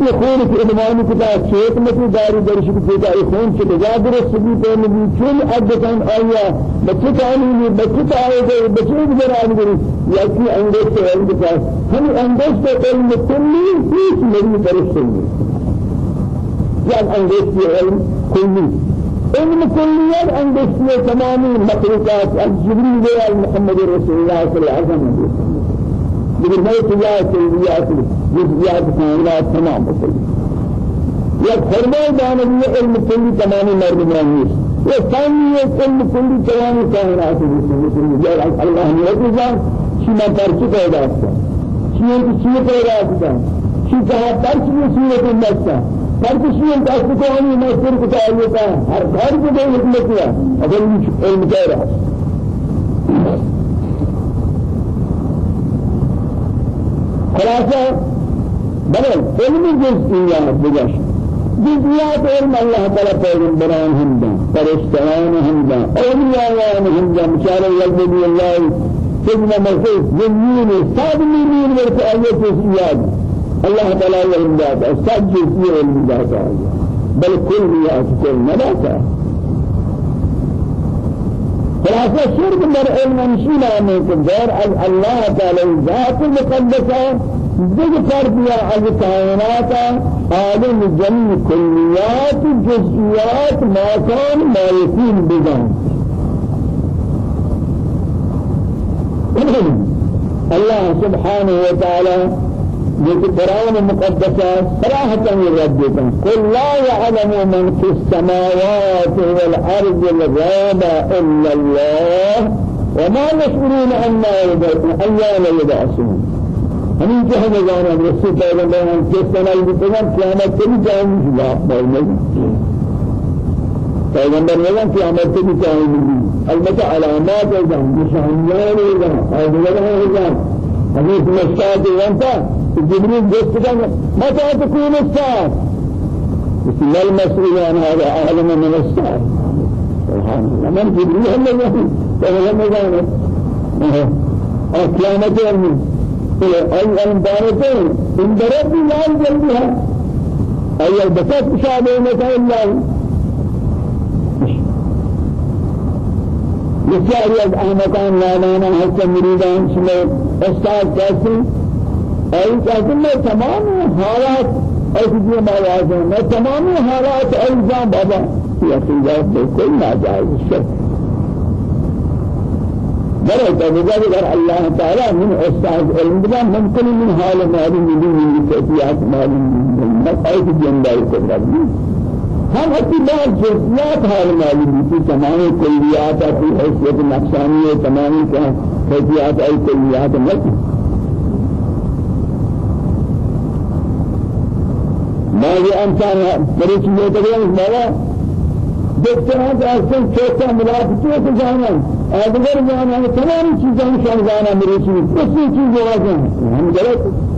یہ خون کی عنوان کتا چیت میں داری درش کی کتا یہ خون سے تجادر سبی پہ نبی چل ادکان آیا بچے کانی نہیں بچے آئے گئے بچے بھی جرا گئے یا کی انگیز سے علم کتا ہم انگیز سے علم کلی ہیچ میری درش سے یا انگیز سے علم کلی کلیت انگیز سے تمامی مخلوقات الجبریل محمد رسول اللہ صلی اللہ علیہ وسلم. میں تجارت کلیات جزئیات کائنات تمام. یا فرمائے دانوی علم کلی تمام مردمان نیست یہ ثانی علم کلی تمام کائنات نیست یا اللہ نے وجہ شما پرچی پیدا کرتا شما کی پیدا کرتا شما کہا پرچی میں صورت نستا پرچی میں دست کو ہمیں مستر کو چاہیے تھا ہر گھر کو دے حکمت کیا اگر علم کہہ رہا خلاصة بل علم جزئيات بجش جزئيات علم الله تعالى پیغمبران هم دا فرشتان هم دا اولیاءان هم دا مشاره یلبی الله سيدنا مرسل جنين ساد مليون ورث آيات جزئيات الله تعالى ساد جزئي علم ذات بل كل مداتا خلاصة شرك در علم نشينا منكم. دار الله تعالى ذات المقدسة ذكر بها على الكائنات عالم جميع كليات جزئيات ما كان ما يكون بذان الله سبحانه وتعالى ذكر قرآن المقدسة صراحة يردكم قل لا يعلم من في السماوات والأرض الغيب إلا الله وما يشعرون أيان يبعثون. همین که همه جانم رسول پیغمبر هم که سنال بکنم قیامت کلی جایم لا باید پیغمبر میگن قیامت کلی جایم البته علامات ازم نشانیان ازم آدمان ازم حدیث مشتاق وانتا جبريل جسد متى تكون الساعة؟ الله المسؤول عن هذا أعلم من الساعة. سبحان الله من جبريل هم يقول فهو مجانا قيامة يوم أي أنبارتين إن درب الله جلبها أي البسط شابه متى الله؟ بسیاری از احمقان نادانان حتی مریدان شما استاد کسی؟ ای کسی میں تمام حالات ایسی جو مواد ہیں میں تمام حالات الزام بابا. یہ سنجاب بالکل ناجائز شرک برای تبدیل در الله تعالی من استاد علم بنا ممکن من حال من کیفیت معلوم من ایسی جنبائی قدرت ہم اپنی بعض جزئیات حال معلوم کی تمام کلیات کی حیثیت نقصانی ہے تمام کیفیات ای کلیات نہیں ما یہ انسان بڑی چیزیں تو یہ بابا دیکھتے ہیں کہ اصل چھوٹا ملاقاتوں سے جانا ادگر جانا تمام چیزیں شان جانا میری چیز اسی چیز ہوا ہم غلط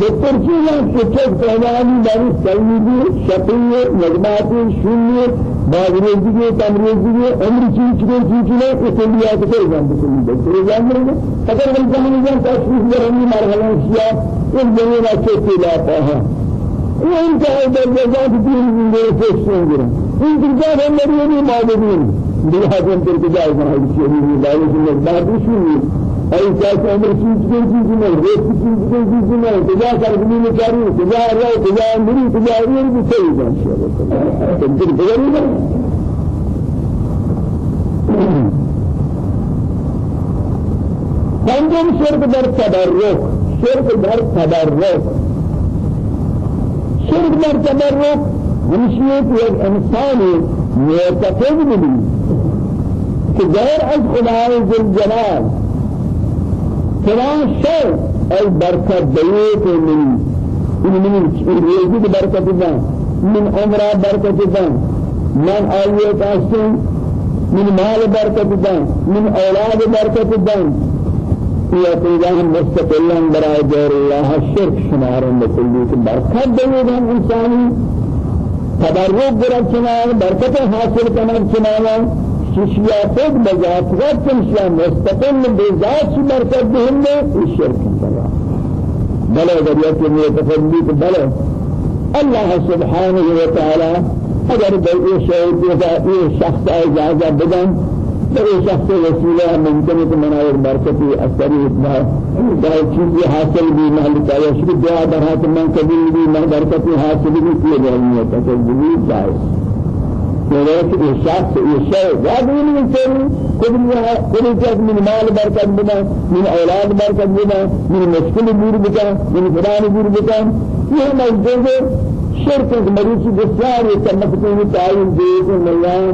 دکتر چیزیں شکست پہنانی داری سلیدی شقیه نجماتی شونی بازریزی تمریزی عمر چیز چیز چیز اصلیات کے جان بکلی دکتر جان رہے اگر ہم جان جان تشخیص کرنے مرحلہ شیا ان جنوں اچھے خلاف ہے این که درجات دین میگه فشن گیرن این درجات هم میگه معلومین دیگه هم درجات هم میگه میگه بعدشون أي كاس عمر چیز کے چیز میں ریت چیز کے چیز میں تجا کر بھی نہیں چاری تجا رہا تجا میری تجا یہ بھی صحیح ہے تنظر بغیر نہیں پنجم شرک در تبرک شرک در تبرک شرک فلان شيء أي بركة بيت من من من بركة الله من عمره بركة الله من آيات أسن من مال بركة دان من أولاد بركة دان يا تيجان مستقلا براء دور الله الشرك شمار بكل بركة دنيا إنساني تبرك بركة شمار بركة حاصل كمان شمار شيشيا خود بذات وقت شيا مستقل بذات بركة دهن الشرك. الله بلا دريات المتفضل بلا الله سبحانه وتعالى اگر به این شیء این شخص إجازة بدن. به این شخص وسیله ممکن است مناور برکتی اثری اتنا در چیزی حاصل بھی محل کا یا دعا برات من قبول بھی من برکتی حاصل بھی کیے جائیں گے تصویر جائز. ولكن الشخص الشيء وادين من كل كل جد من مال بركة بنا من أولاد بركة بنا من مشكلة بير بنا من فلان بير بنا یہ مجدد شرک مریض بسیار تمکن تعین دیت میان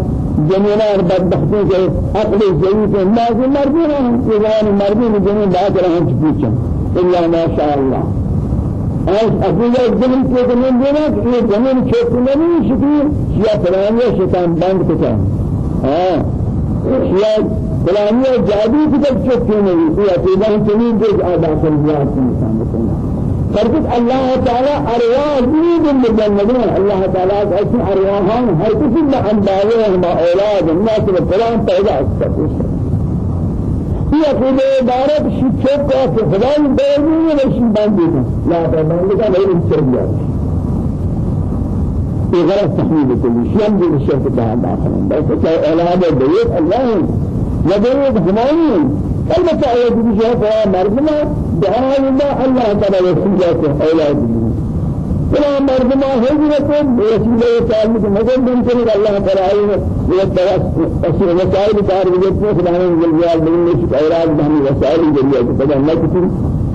جنینا بدبختی کے عقل ضعیف ناز مردی ہیں یہ مردی نے جنین بات رہا پوچھا الا ما شاء الله. اس اپنے جنین کے جنین دینا یہ جنین چھوٹ نہیں شکی یا فلانی شیطان بند کتا ہاں یا فلانی جادو کی طرف چھوٹ نہیں یہ اپنے جنین کے آدھا سنجات انسان بکنا فرقت الله تعالى أرواح جديد مجندين الله تعالى أسم أرواحهم هر كسي ما أنباوهم ما أولاد الناس القرآن پیدا استفوش هي كل عبارة شكوك في خدای بیرون نشین بندی لا بندی کا غیر التربیات في غرض تحميل كل شيء من الشرك بعد آخر بس أولاد بيت الله. وبيت همين البته آیات دیگه برای مردم دعای الله الله تعالی وسیله أولاد فلا مردم هجرت وسیله تعلق مگر ممکن الله تعالی یہ توسل وسائل کار بجتے سبحان الجلال من نشك أولاد بهم وسائل جريئه بدا ما كتير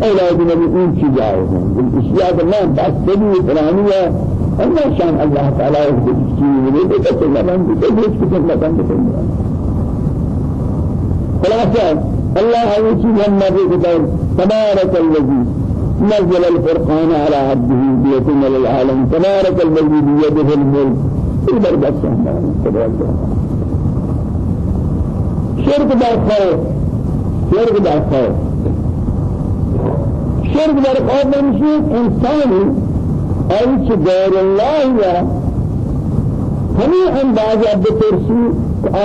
أولاد نبي ان شيء جائز الأشياء ما بس تبي فلانيه الله شان الله تعالى يهدي شيء وليه تتكلم عن بتجلس كتير ما تنتهي خلاص الله يجيب النبي تبارك الذي نزل الفرقان على عبده بيتم للعالم تبارك الذي بيده الملك. إبر بس شرك بالخوف شرك بالخوف شرك بالخوف من إنساني أي غير الله يا همي أندازة بترسي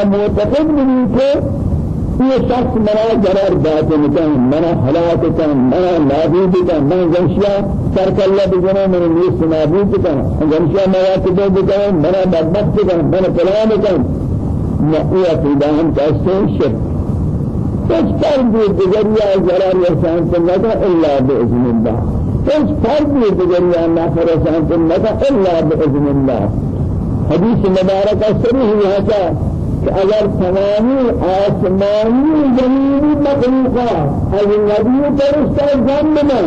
أموتقد منك یہ شخص منا جرار بات مکان منا حالات کان منا نابود کان منا جنشیا سر کلا بجنا من نیست نابود کان جنشیا مواقع بکان منا بدبخت کان منا کلام کان نقیہ فیدان کاسے شرک. کچھ فرد دیگریا جرار یرسان سنتا الا بإذن الله کچھ فرد دیگریا نافر یرسان سنتا الا بإذن الله حدیث مبارک صریح ہے کہ اگر تمامی آسمانی زمینی مخلوقات از نبی فرشتہ جنب میں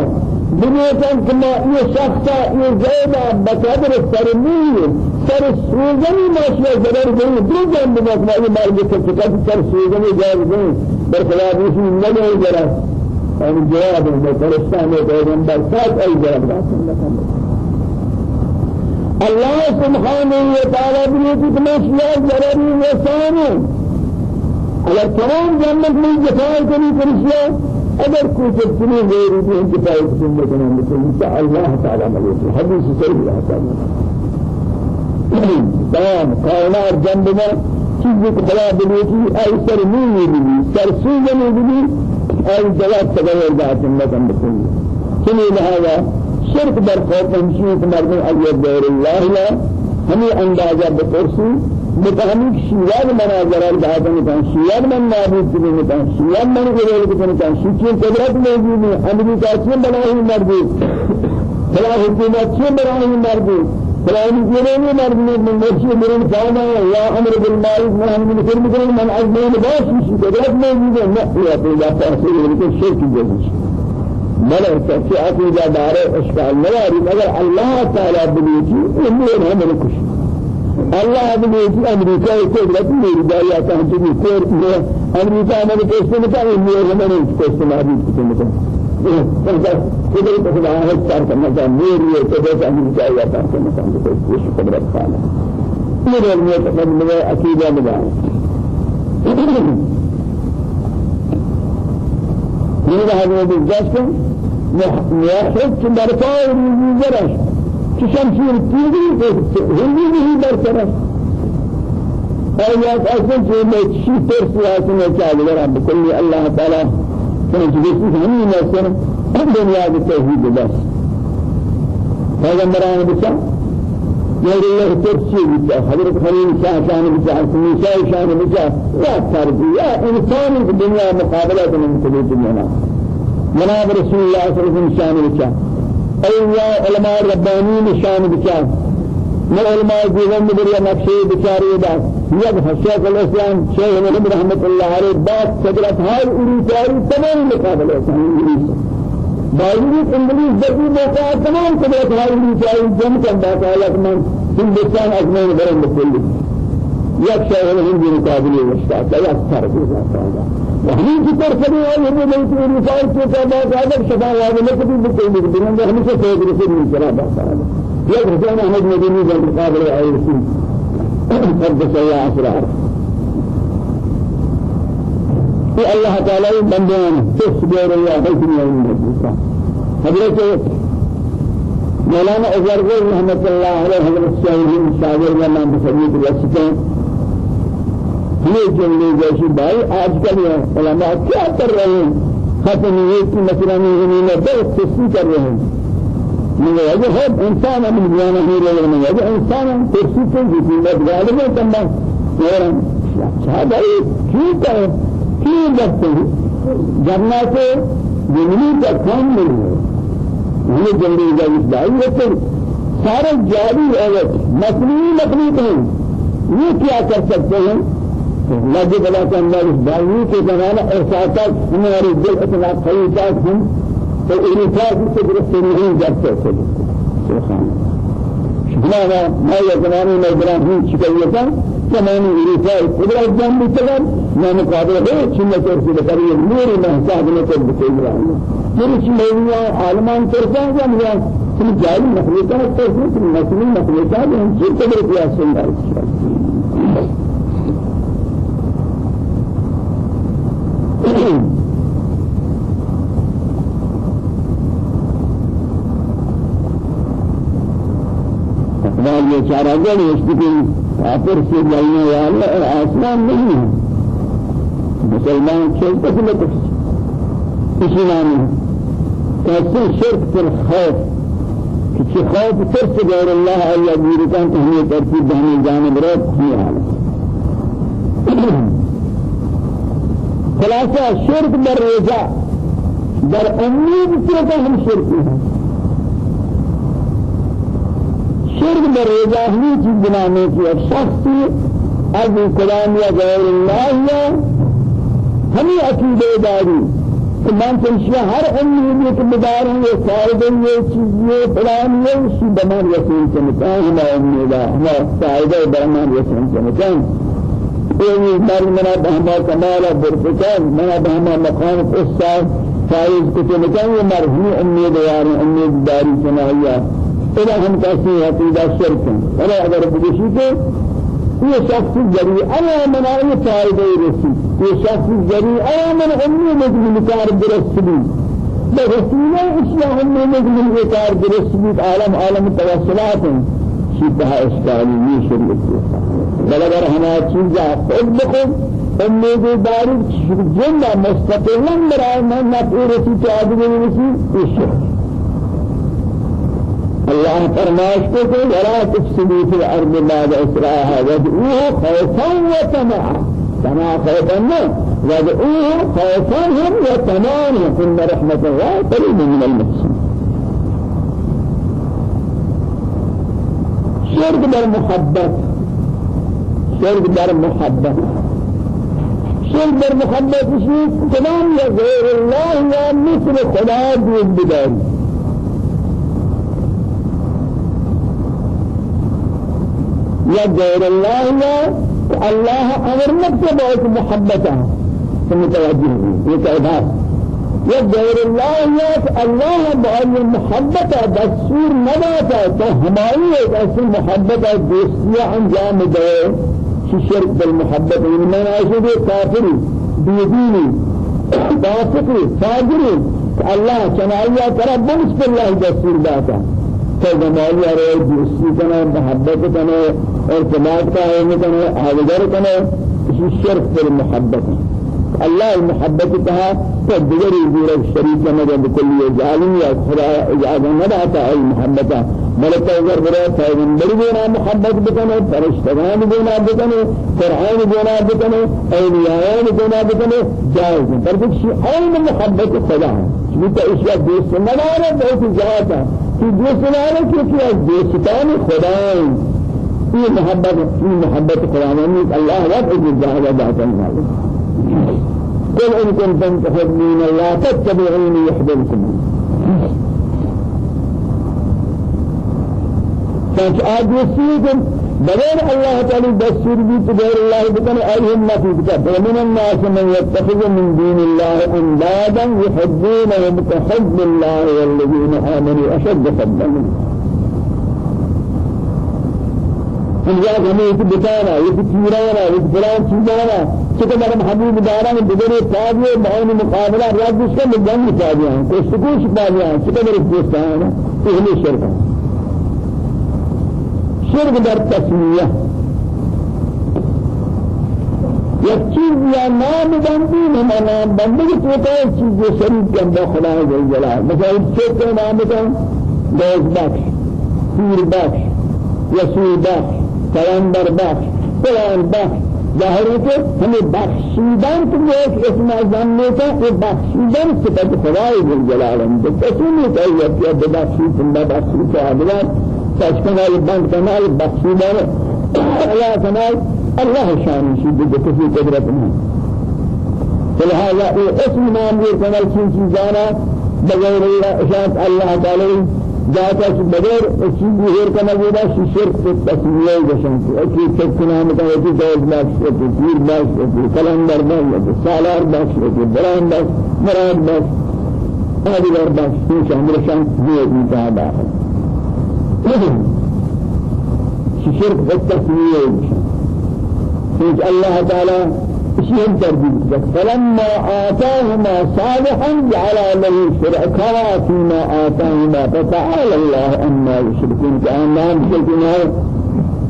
دنیا کن کما یہ شخصا یہ زیدہ بقدر سرمی سر سوزنی ماشیہ ضرر گئی دو جنب میں یہ مرگ سکتا سر سوزنی جائز گئی برخلاف اسی نگے جرا اور جواب ہے فرشتہ پیغمبر ساتھ ای جواب داخل الله سبحانه وتعالى بيجي تمشي جرري وسامه اگر تمام جنت میں جفائی کری کرشیا اگر کوئی چکنی غیر بھی جفائی کن بکنا بکنا تو اللہ تعالی ملیت حدیث صحیح ہے تمام کائنات جنب میں چیز کو بلا بلیتی ای سر نہیں بھی سر سوزنی بھی ای جواب تغیر ذات اللہ بکنا چنی لہذا شرک ہمشی کہ مردم اگر دور اللہ یا ہمیں اندازہ بپرسی. متهمك شيئا من أجر بعد من شيئا من نابود من شيئا من غير من شيئا قدرت موجود ہے امریکہ سے بنائی مردی؟ فلا حکومت سے بنائی مردی؟ فلا جنوني مردی؟ من مرشي من فانا يا أمر بالمعروف ونهي عن المنكر من عزمين باش قدرت موجود ہے نہ یہ پیدا تاثیر کے شرک جیسے بل كفي عقيدة دار إشكال نواري مگر الله تعالى بليتي أمور هم الكش الله بليتي أمريكا يقدرت ميري دايا تهجمي كور أمريكا أنا بكشف مكان أمور هم الكش ما بيجي كشف مكان قدرت خدا ہے چار کرنا چاہیے میری قدرت أمريكا يا تهجمي مكان بكشف قدرت خالق كل المعتقد أكيد بدا من هذا الجسم موحد كبرتاء ويجرش كشمشير تيجي هندي برترش آيات أصلا شيء شيء ترسي أصلا كذا رب. كل الله تعالى فنجلس هم نسنا الدنيا بالتوحيد بس. هذا مران بس يقول الله ترسي بس حضرت خليل شاه شان بس سميشا شان بس يا تربي يا إنسان في الدنيا مقابلة من كل الدنيا. جناب رسول الله صلى الله عليه وسلم شان بس أي علماء رباني شان بس ما علماء جيزان بدريا نقشي بشاري دا. يد شيخ الإسلام شيخ رحمة الله عليه. بات سجلت هاي الإنسان تمام مقابلة. إنجليز باوجود إنجليز دقي موقع تمام سجلت هاي الإنسان جم كان باتا لكن هندوستان أزمان برن بكل يك شيخ الهندي مقابلة وشتاق لا يكثر بذلك وهني كتر سبي هاي هو ليس الإنسان كتابات هذا شفاء هذا لكن بكل بدنا هني شيخ الإسلام من شرابه يدرسون أحمد مديني في المقابلة أي رسول قدس يا أسرار في الله تعالى بندان تصبر الله حسن يوم الدين حضرت مولانا أزرقل رحمة الله عليه حضرت الشاهدين شاگر وما بسبيت الوسطين یہ جملے جیسی بھائی آج کل علماء کیا کر رہے ہیں ختم یہ کہ مثلا یہ میں بہت تسلی کر رہے ہیں من وجه إنسان من بيانا هي من وجه إنسان ترسيسا في مدغالبا تما كيف كيف بس جنات جنوبی کا کام نہیں ہے یہ جنگی کا اس دائی لیکن سارے جاری عورت مصنوعی مخلوق ہیں۔ یہ کیا کر سکتے ہیں؟ لگے بلا کے اندر اس دائی کے زمانہ احساسات ہمارے دل اتنا خیزات ہم تو انفاق سے درست نہیں جاتے تھے۔ سبحان شبنا ما يزماني ما إبراهيم شكاية زمان إنفاق قدرة جنب بتقال ما مقابل غير شنو ترسل كريه نور ما حساب نكتب بإبراهيم من شنو عالمان ترسل جم يا من جاي مخلوقات ترسل من مسلم مخلوقات هم شيء تبرك يا سيدنا Thank you. بعد یہ چارہ گڑ اس کی کافر سے جلنے والا آسمان نہیں ہے مسلمان چلتے سے کسی نام کیسے شرک پر خوف کسی خوف ترس غیر اللہ اللہ بیرکان تو ہمیں ترتیب ہمیں جانب رب ہمیں حالت خلاصہ شرک در رجا در امید سے ہم شرک ہیں شرک در رجاهی چیز بنانے کی ایک شخصی از کلام یا غیر اللہ یا ہمیں عقیدے داری. کہ من تنشیہ ہر امیدی کے مدار ہیں یہ فائدہ یہ چیز یہ فلان یہ اسی بمان رسول کے مکان ہما امیدہ ہما فائدہ بمان رسول کے مکان یہ مر منا بہما کمالا برفکان منا بہما مقام قصہ فائز کتے مکان یہ مرہمی امید یار امید داری سنائیہ إذا هم كاسي عقيدة شرك ولا أقدر بدشي كه یہ شخص جری أنا من اي فائدہ رسی یہ شخص جری أنا من امي مجمل کار برسلی برسول اشیاء امي مجمل کار برسلی عالم عالم توسلات شبه یہ شریعت بل اگر ہمارا چیزا خود بخود امید داری جنہ مستقلا برای من نفع رسی تعدد رسی یہ شرک الله فرماش کہ ولا تفسدوا في الأرض بعد اسراها وادعوه خوفا وطمعا كما خوفا وادعوه خوفا وطمعا يكن رحمة الله قريب من المحسن شرك بالمحبة شرك بالمحبة شرك بالمحبة شيء تمام يا غير الله يا مثل خدا دون بداري یا غیر اللہ یا اللہ أمر مت سے بہت محبت ہے سمجھ توجہ یہ کہا یا غیر اللہ یا اللہ بأي محبت دستور نباتا تو ہماری ایک ایسی محبت دوستیہ انجام دے شرک بالمحبت من من عاشق كافر. بيديني. فاسقي فاجري الله چنائیا کرا بغض پر اللہ دستور داتا تو جمالی ارے دوستی کنے محبت کنے ارتباط کا ہے کنے آوگر کنے اسی شرک بالمحبت الله المحبة تها تدبر يزور الشريك لما بكل جعلني يا خدا إجازة نبعتا المحبة ملك أوزر برا فإذن بنا محبت بكنا فرشتغان بنا بكنا قرآن بنا بكنا أولياء بنا بكنا جائز پر شيء أين محبة خدا شبيت اشياء دوست نمانا بہت جاتا کہ دوست نمانا کیونکہ دوستان خدا في محبت في محبت خدا الله وقت الجاهد ذات المال قل إن كنتم تحبون الله فاتبعوني يحببكم. فانش آدوسيكم بغير الله تعالى دستور بيت غير الله بكن أيهم ما في كتاب. ومن الناس من يتخذ من دين الله أندادا يحبونهم كحب الله والذين آمنوا أشد حبا. یا ہمیں ایک بتانا ایک تیرانا ایک فلان چیزانا چکہ میرا محبوب دارا میں بغیر تاجے معین مقابلہ رات اس کا جنگ تاجے ہیں کوئی سکوش تاجے ہیں چکہ میرے دوست ہیں نا پہلے شرک شرک در تسمیہ یک چیز یا نام بندی ہم نام بندی کی تو ہے چیز جو شریف کے اندر خدا جل مثلا شرک کا نام بتاؤں دوست بخش پیر بخش یسوع بخش کلندر بخش فلان بخش. ظاہر ہے کہ ہمیں بخشیدن تو ایک اسم اعظم نے کا یہ بخشیدن صفت خدای جل جلالہ ہے کسی نہیں کہا کہ بخشی تم بخشی تو ادوار تشکنا یہ بند کرنا یہ بخشیدن. اللہ سمائے اللہ شان شید کسی قدرت نہیں فلهذا اسم نام یہ کمال چیزانا بغیر اللہ اللہ تعالی جاتا کہ بغیر چیز غیر کرنا ہوگا شرک سے تسمیہ جشن کی اکی تکنا متا ہے کہ دوز بخش ہے کہ پیر بخش ہے کہ کلندر بخش ہے کہ سالار بخش ہے کہ بران بخش مراد بخش آدھگر بخش ہے کہ ہمارے شان دیئے متا داخل شرک سے تسمیہ جشن اللہ تعالی شيء تربيت فلما آتاهما صالحا جعل له شركاء فيما آتاهما فتعالى الله أما يشركون كأن لا يشركون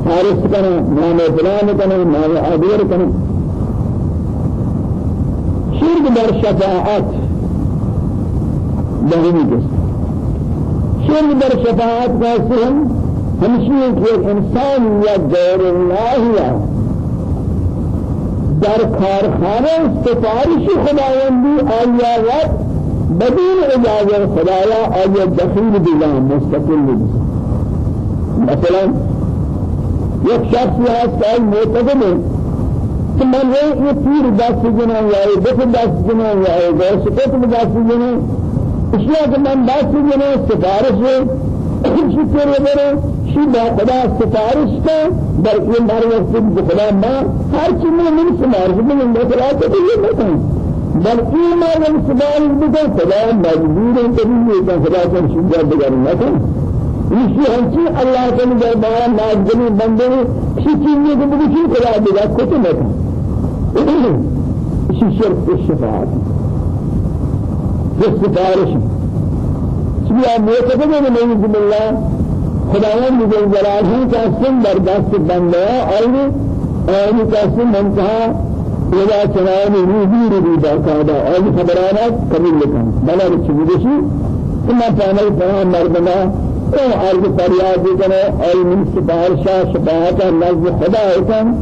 حارس كنا نام فلان كنا نام أبير كنا شرك در شفاعات دهني كس شرك در شفاعات كاسهم همشي إنسان يا غير الله يا در کارخانه سفارش خداوندی آیا وقت بدون اجازه خدایا آیا دخیل دیوان مستقل مثلا یک شخصی هست که معتقد ہے کہ من یہ پیر دست جنا یا دس دست جنا یا کو دست جنا اس لیے کہ من دست جنا سفارش شکر وبره شی با خدا سفارش کا در این بار وقت خدا ما هر چیز من سفارش من خدا تو یہ نہیں بل ایمان من سفارش بده خدا مجبور ہے کہ یہ خدا کو شکر بگار نہ کر اسی ہنچی اللہ کے دربار نازلی بندے کسی چیز کو بھی خدا بگا کو تو نہ اسی شرط الشفاعت السفارش بیا معتقد نہیں بالله خداوند جل جلاله کا سن برداشت بندہ اور اور کا سن منتہا ولا چنان روحی روحی باقاعدہ اور خبرانات قبول لکھن بلا رچ ثم فعمل فهم مردنا أو عرض فریاد کرے اور من سفارشہ شفاعت نزد خدا کن.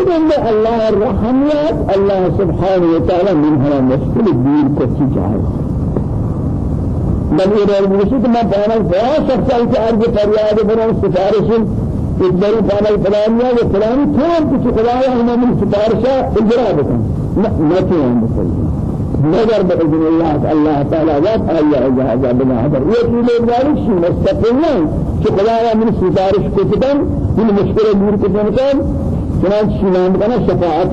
إذن الله الرحمات الله سبحانه وتعالى من هنا مشكل الدين كتي جاهز بل إلى المشيط ما بنا فلا شخص أي تعرف فرياد بنا سفارش إدبر فانا الفلانية وفلاني كل كل خلايا هنا من سفارشة إجرابك ما تيان بسيط نظر بإذن الله الله تعالى ذات أي إجازة بنا هذا يكفي ذلك شيء مستقلا شخلايا من سفارش كتبا من مشكلة دور كتبا كان شنان شنان بنا شفاعة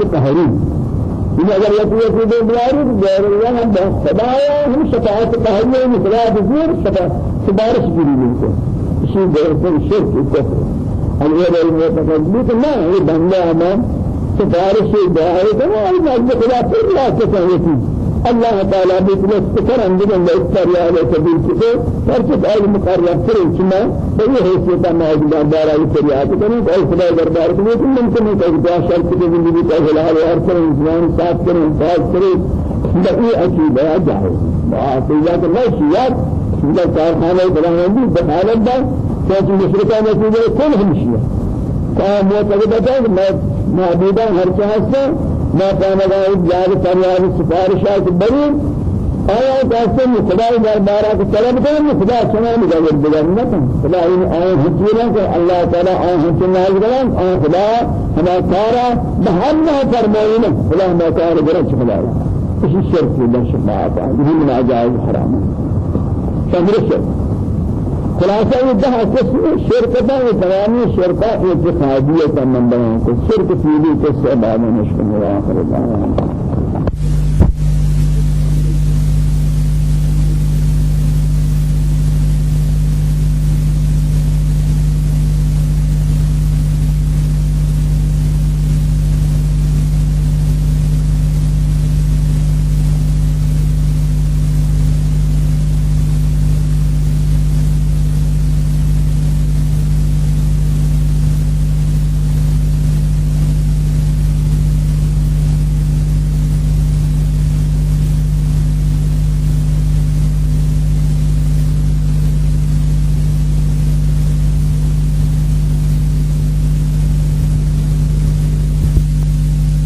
تهريم إن أجر يكون في بلاري غير الله هم خدايا هم شفاعة تهيئ مثلا بزور شفاعة سبارش بيجي شيء غير شرك الكفر الغير المتقدم ما هي بندہ ما سفارش دعائے تو وہ مجد خدا پھر لا سکتے الله تعالى بيتنا استكر عندنا ما أكثر يا على سبيل كده. فرصة أي مقرر فرن كما بأي حيثية ما أجد دارا يسريات كنا أي خدا دربار كنا ممكن أن تجد شرط كده. من بيت أهل هذا أرسل إنسان صاف كنا إنسان كنا بأي أكيد يا ما أتيجات ما شيات إذا كارخانة بلانندي بحالة ده كانت مشركة نتيجة كلهم شيء كان معتقد ما معبودا هر شخص ما كان له جار فریاد سفارشات بری آیا کاسے خدا دربارہ کو طلب کریں خدا سنا مجاور بگن نہ خدا ان آئے ہتیرا کہ اللہ تعالی آئے ہتیرا کرن آئے خدا ہما کارا بہم فرمائیں خدا ما کار برچ خدا اسی شرک اللہ شفاعت ہے من عجائب حرام شمر شرک۔ خلاصہ یہ دہ قسم شرکتاں یہ تمامی شرکا اعتقادیہ کا منبع ہے شرک فیلی کے سبب نشکن آخر دعوانا